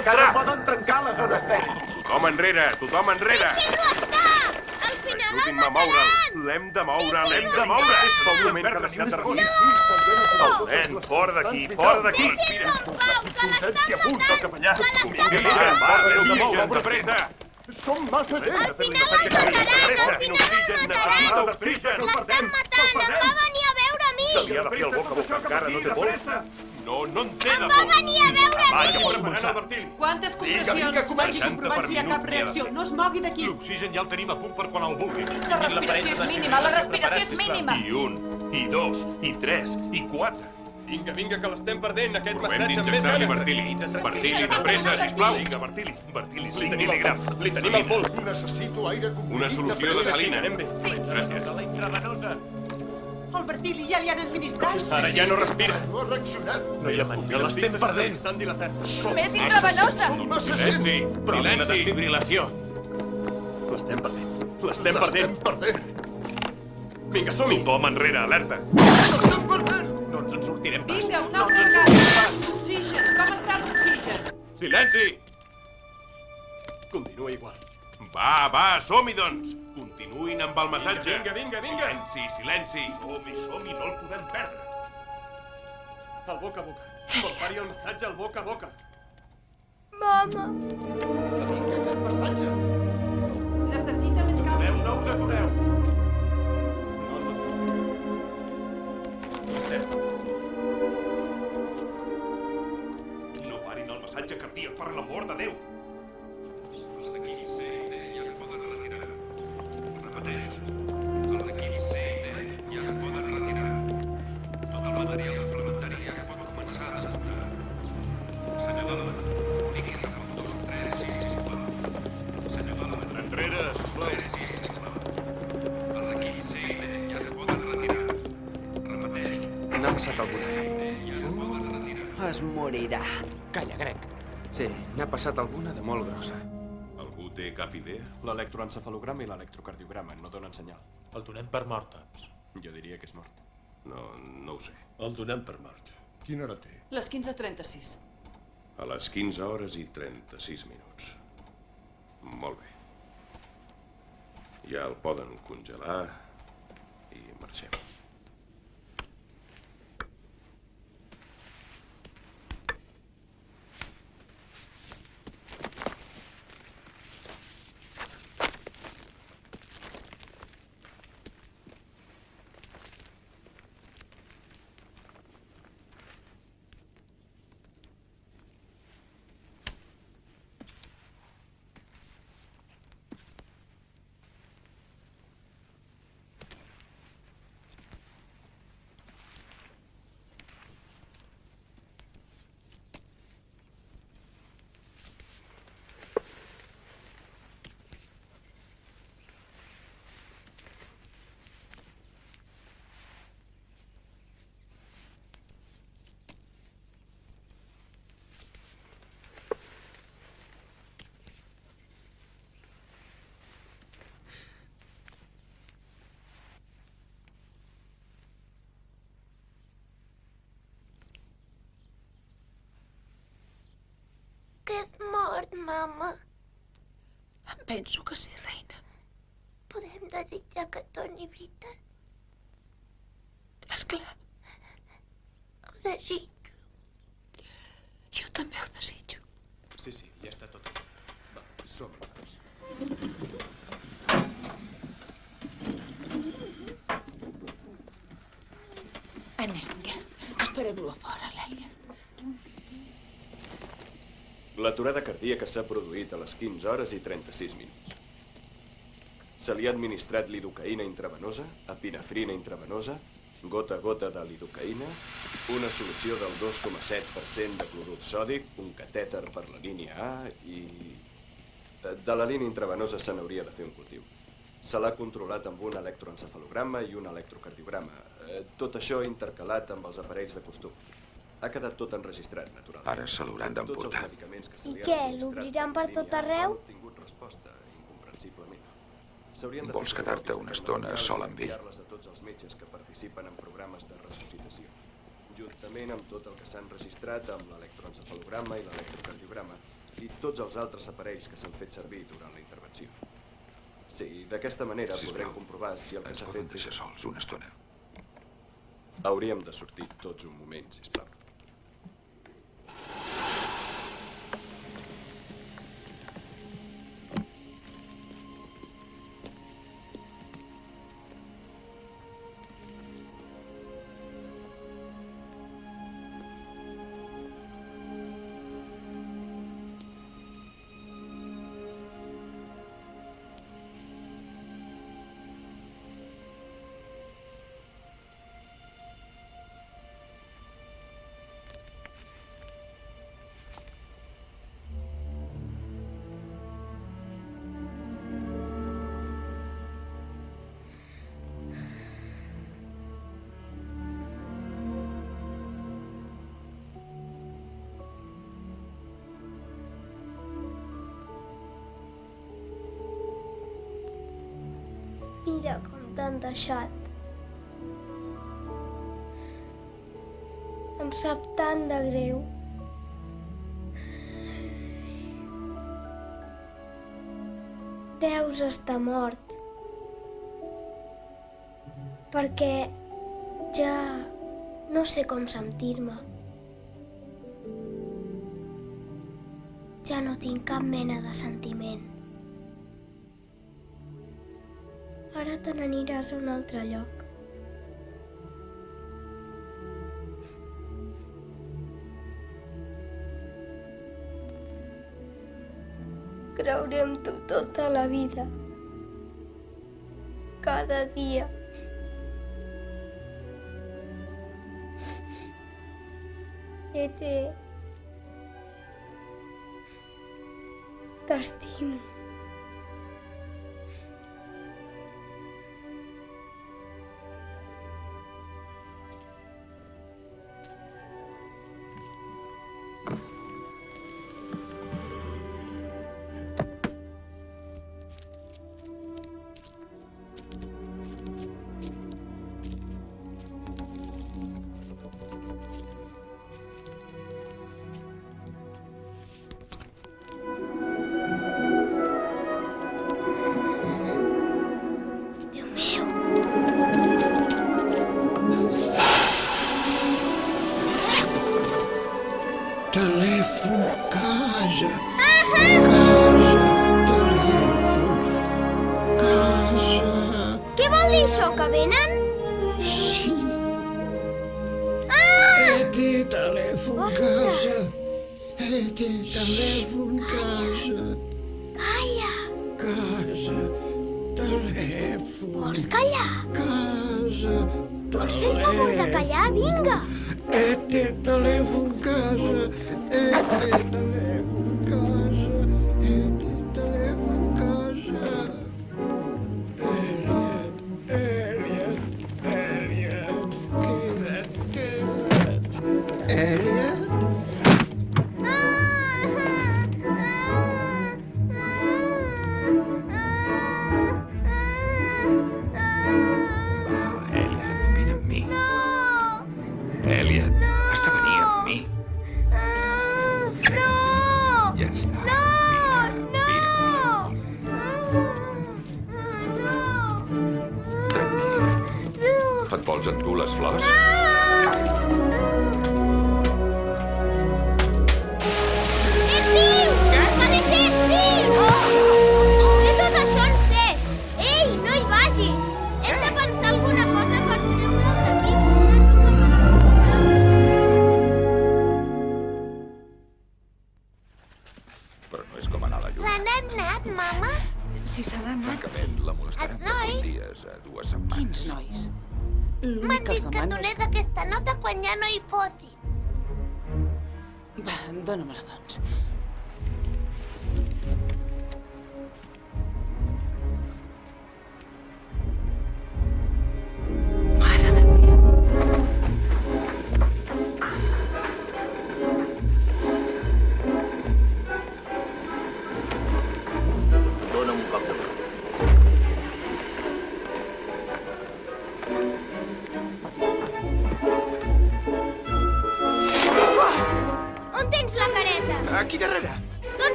Hem d'entrar! Poden trencar les zones verdes. Tothom enrere! Tothom enrere! Ajudin-me a moure'l! L'hem de moure! L'hem de moure! És fa un moment que ha deixat de respirar. El nen, fora d'aquí! Fora d'aquí! Respira! Concentre a punt, el capellà! Vinga, vinga! Va, oxigen, de pressa! Som massa gent! Al final ens mataran! Al final ens mataran! L'estan matant! Em va venir a veure a mi! Se li ha de fer el boca a boca encara, no té pols? No, no en té Em va venir a veure a Va, mi! pot començar. Bertili. Quantes concessions? Vagi comprovant si hi ha cap reacció. No es mogui d'aquí. L'oxigen ja el tenim a punt per quan el vulgui. La respiració és mínima, la respiració és mínima. I un, i dos, i tres, i quatre. Vinga, vinga, que l'estem perdent, aquest Provem d'injectar-li Bertili. Bertili, de pressa, sisplau. Vinga, Bertili. Bertili, 5 mil·ligrams. Li tenim el pols. Necessito aire Una solució de salina. Anem bé. Gràcies. la intravenosa. El Bertili ja li han administrat. Ara ja no respira. No ha reaccionat. No hi ha manera, l'estem perdent. Estan dilatant. Més intravenosa. Silenci. Problema de Silenci. desfibrilació. L'estem perdent. L'estem perdent. perdent. Vinga, som-hi. Tothom enrere, alerta. L'estem perdent. No ens en sortirem pas. Vinga, un No altre ens en cas. sortirem pas. Oxigen. Com està l'oxigen? Silenci. Continua igual. Va, va, som-hi, doncs. Continuïn amb el massatge. Vinga, vinga, vinga. Silenci, silenci. Som-hi, som-hi, no el podem perdre. Al boca a boca. Compari el massatge al boca a boca. Mama! Vinga, aquest passatge. Necessita més calma. Atureu, no us atureu. No parin el massatge cardíac, per l'amor de Déu. Repeteixo, els equips C i D ja es poden retirar. Tot el material suplementari ja es pot començar a desmuntar. Senyor Dalman, diguis a punt 2, 3, 6, sisplau. Senyor Dalman. Enrere, sisplau. 3, 6, sisplau. Els equips C i D ja es poden retirar. Repeteixo. N'ha passat alguna. Es morirà. Calla, Grec. Sí, n'ha passat alguna de molt grossa. Té cap idea? L'electroencefalograma i l'electrocardiograma no donen senyal. El donem per mort, doncs. Jo diria que és mort. No, no ho sé. El donem per mort. Quina hora té? Les 15.36. A les 15 hores i 36 minuts. Molt bé. Ja el poden congelar i marxem. Que és mort, mama. Em penso que sí, reina. Podem desitjar que torni veritat. Esclar, Ho desitjo. jo també ho desitjo. Sí, sí, ja està tot. Va, som-hi, doncs. Anem, Gert. Esperem-lo a fora, Leia. L'aturada cardíaca s'ha produït a les 15 hores i 36 minuts. Se li ha administrat lidocaïna intravenosa, epinefrina intravenosa, gota a gota de lidocaïna, una solució del 2,7% de clorur sòdic, un catèter per la línia A i... De la línia intravenosa se n'hauria de fer un cultiu. Se l'ha controlat amb un electroencefalograma i un electrocardiograma. Eh, Tot això intercalat amb els aparells de costum. Ha quedat tot enregistrat, naturalment. Ara se l'hauran d'emportar. I què, l'obriran per tot arreu? Han tingut resposta, incomprensiblement. S'haurien de Vols quedar-te una estona sol amb ell? a tots els metges que participen en programes de ressuscitació, juntament amb tot el que s'han registrat amb l'electroencefalograma i l'electrocardiograma i tots els altres aparells que s'han fet servir durant la intervenció. Sí, d'aquesta manera Sisplau, podrem comprovar si el que Ens s'ha poden fet... deixar sols una estona. Hauríem de sortir tots un moment, sisplau. Deixat. Em sap tant de greu. Deus estar mort. Perquè ja no sé com sentir-me. Ja no tinc cap mena de sentiment. Ara te n'aniràs a un altre lloc. Creuré en tu tota la vida. Cada dia. Ete. T'estimo.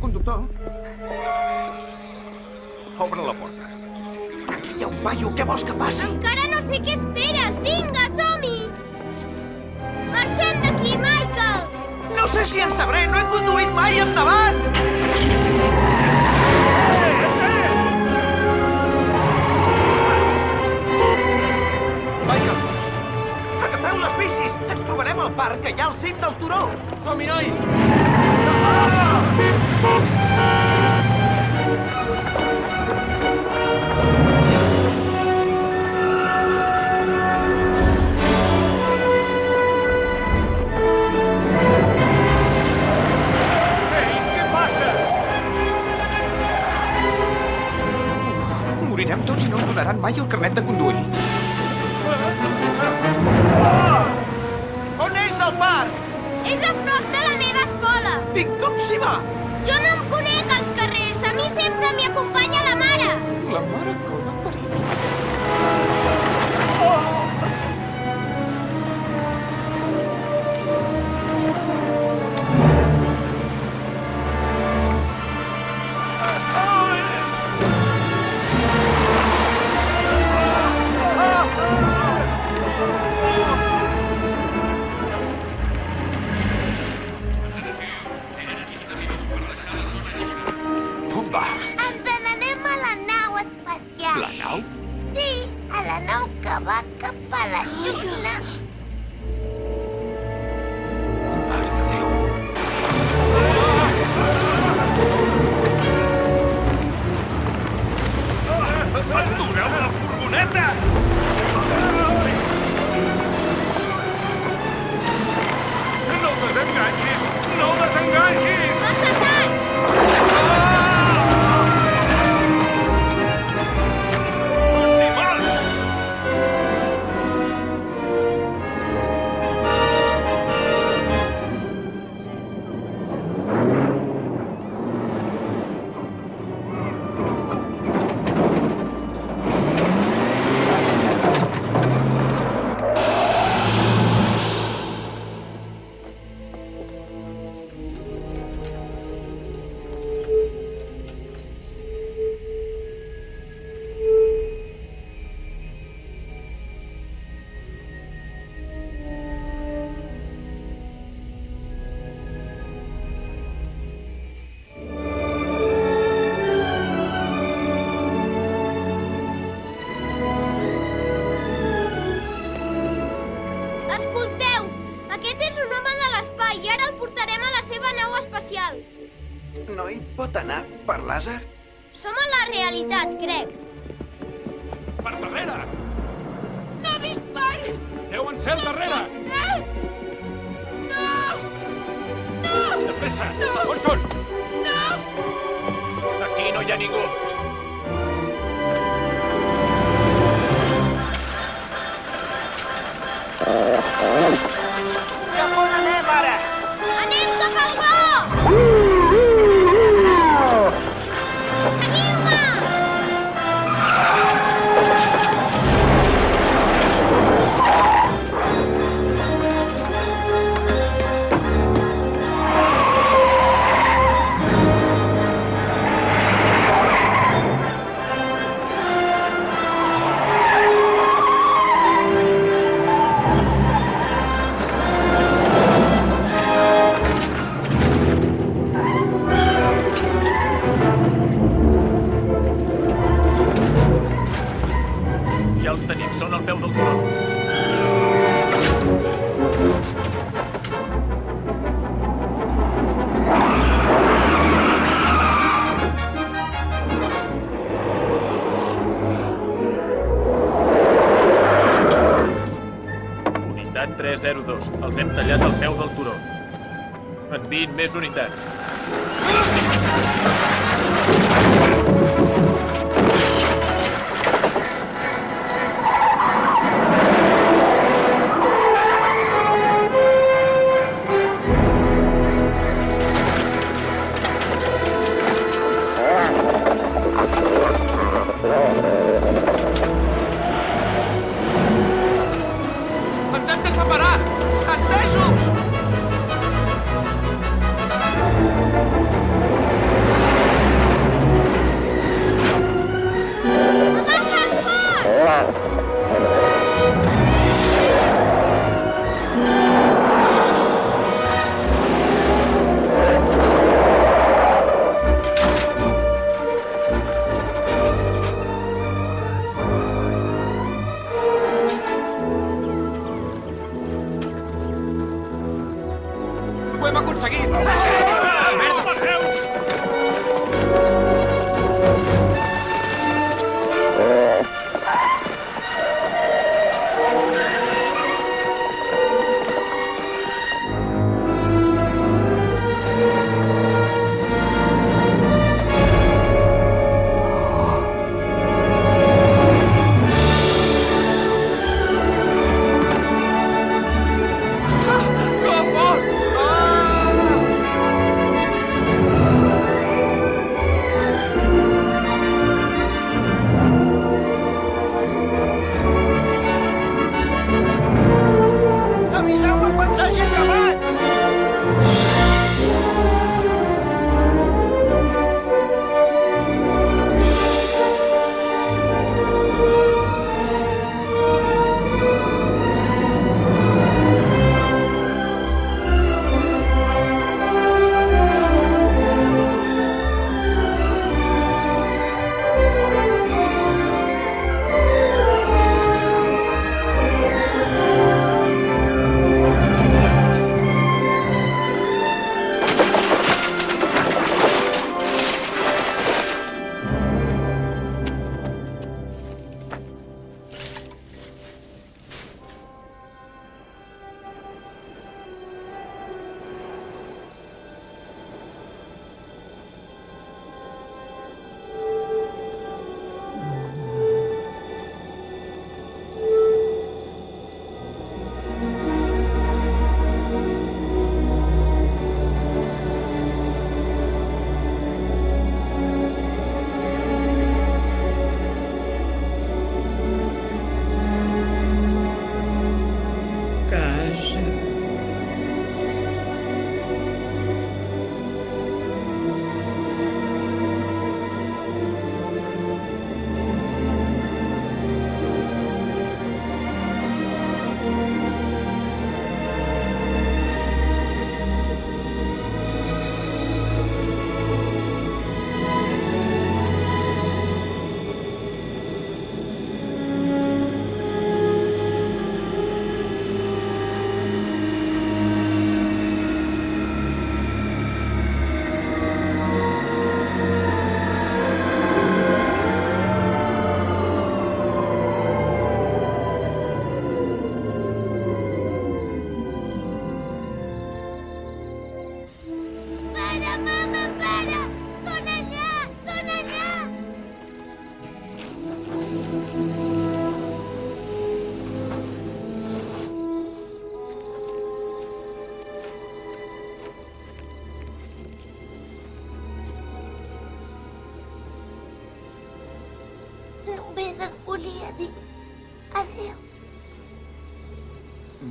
El conductor. Obre la porta. Aquí hi ha un paio, què vols que faci? Encara no sé què esperes. Vinga, som-hi! Marxem d'aquí, Michael! No sé si en sabré, no he conduït mai endavant! Michael, agafeu les bicis! Ens trobarem al parc, que hi ha al cim del turó! Som-hi, nois! Què passa? Morirem tots i no em donaran mai el carnet de conduir. On és el parc? És a prop I com s'hi va? Jo no em conec als carrers. A mi sempre m'hi acompanya la mare. La mare que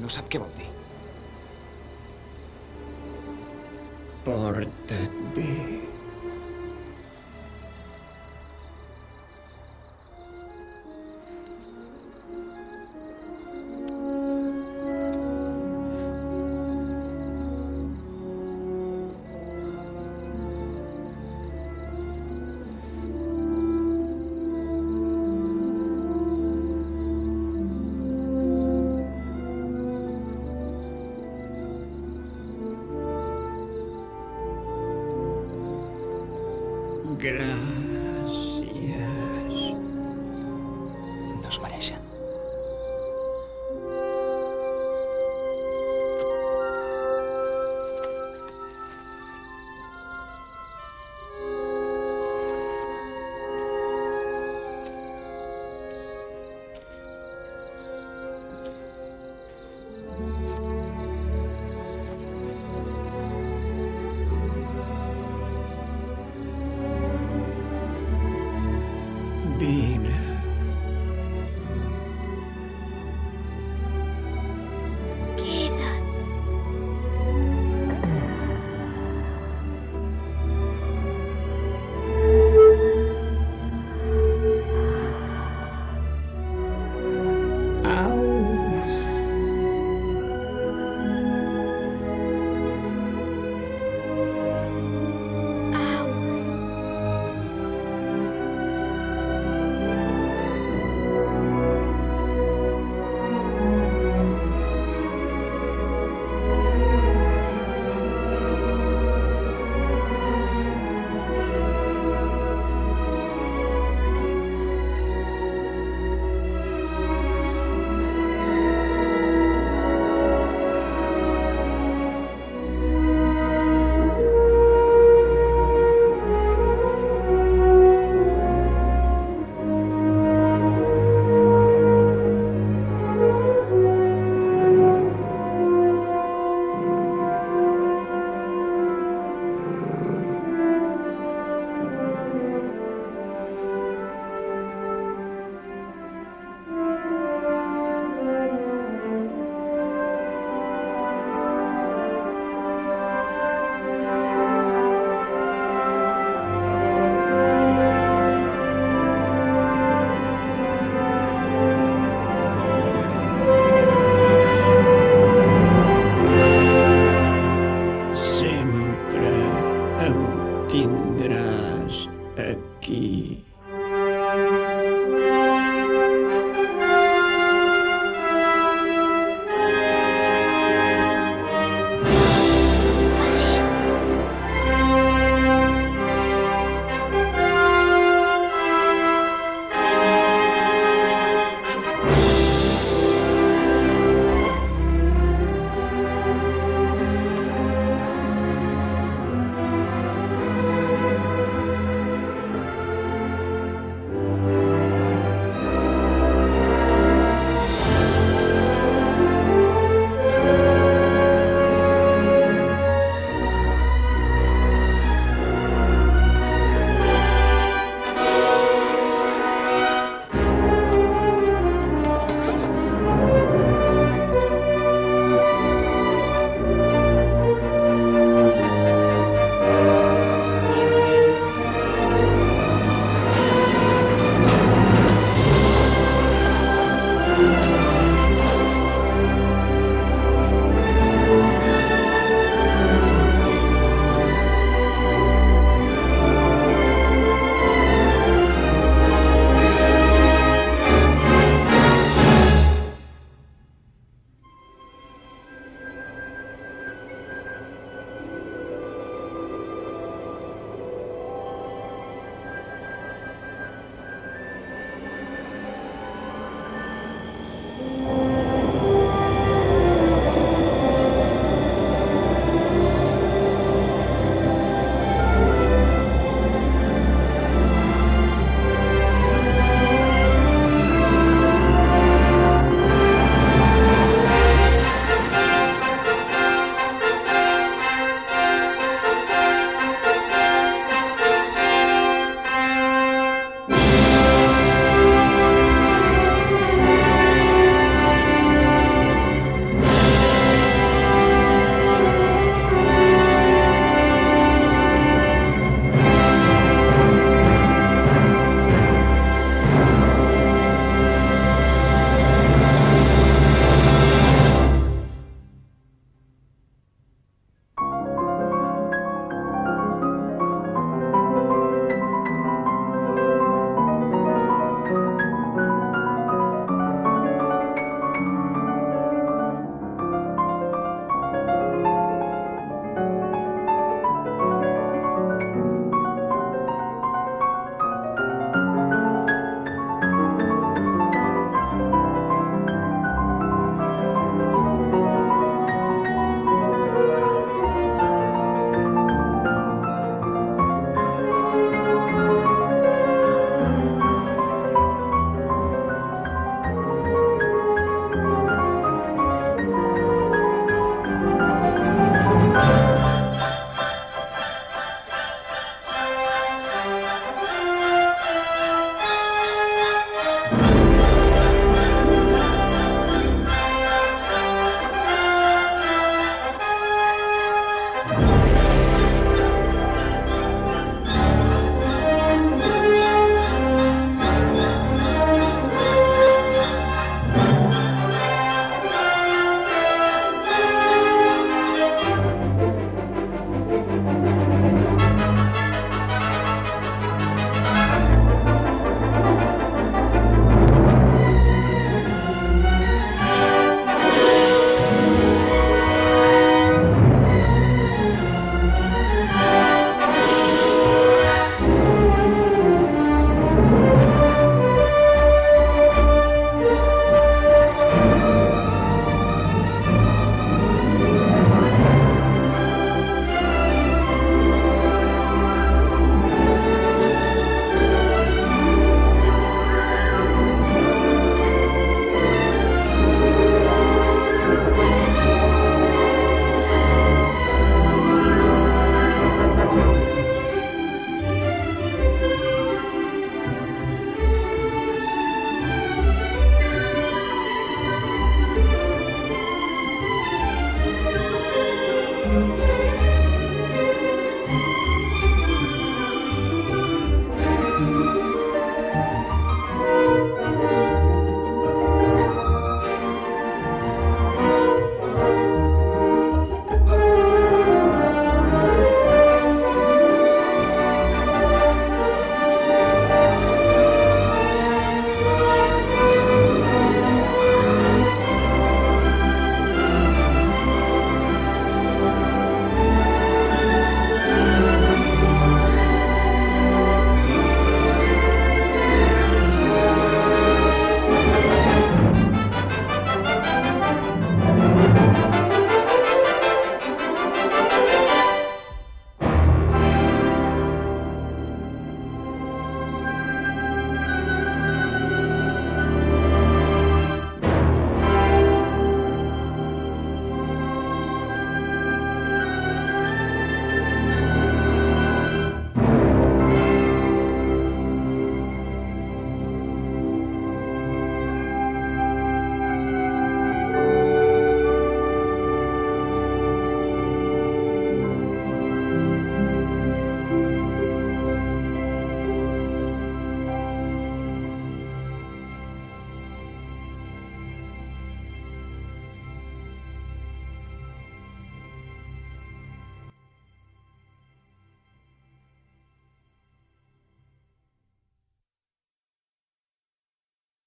Sap què vol Gràcies.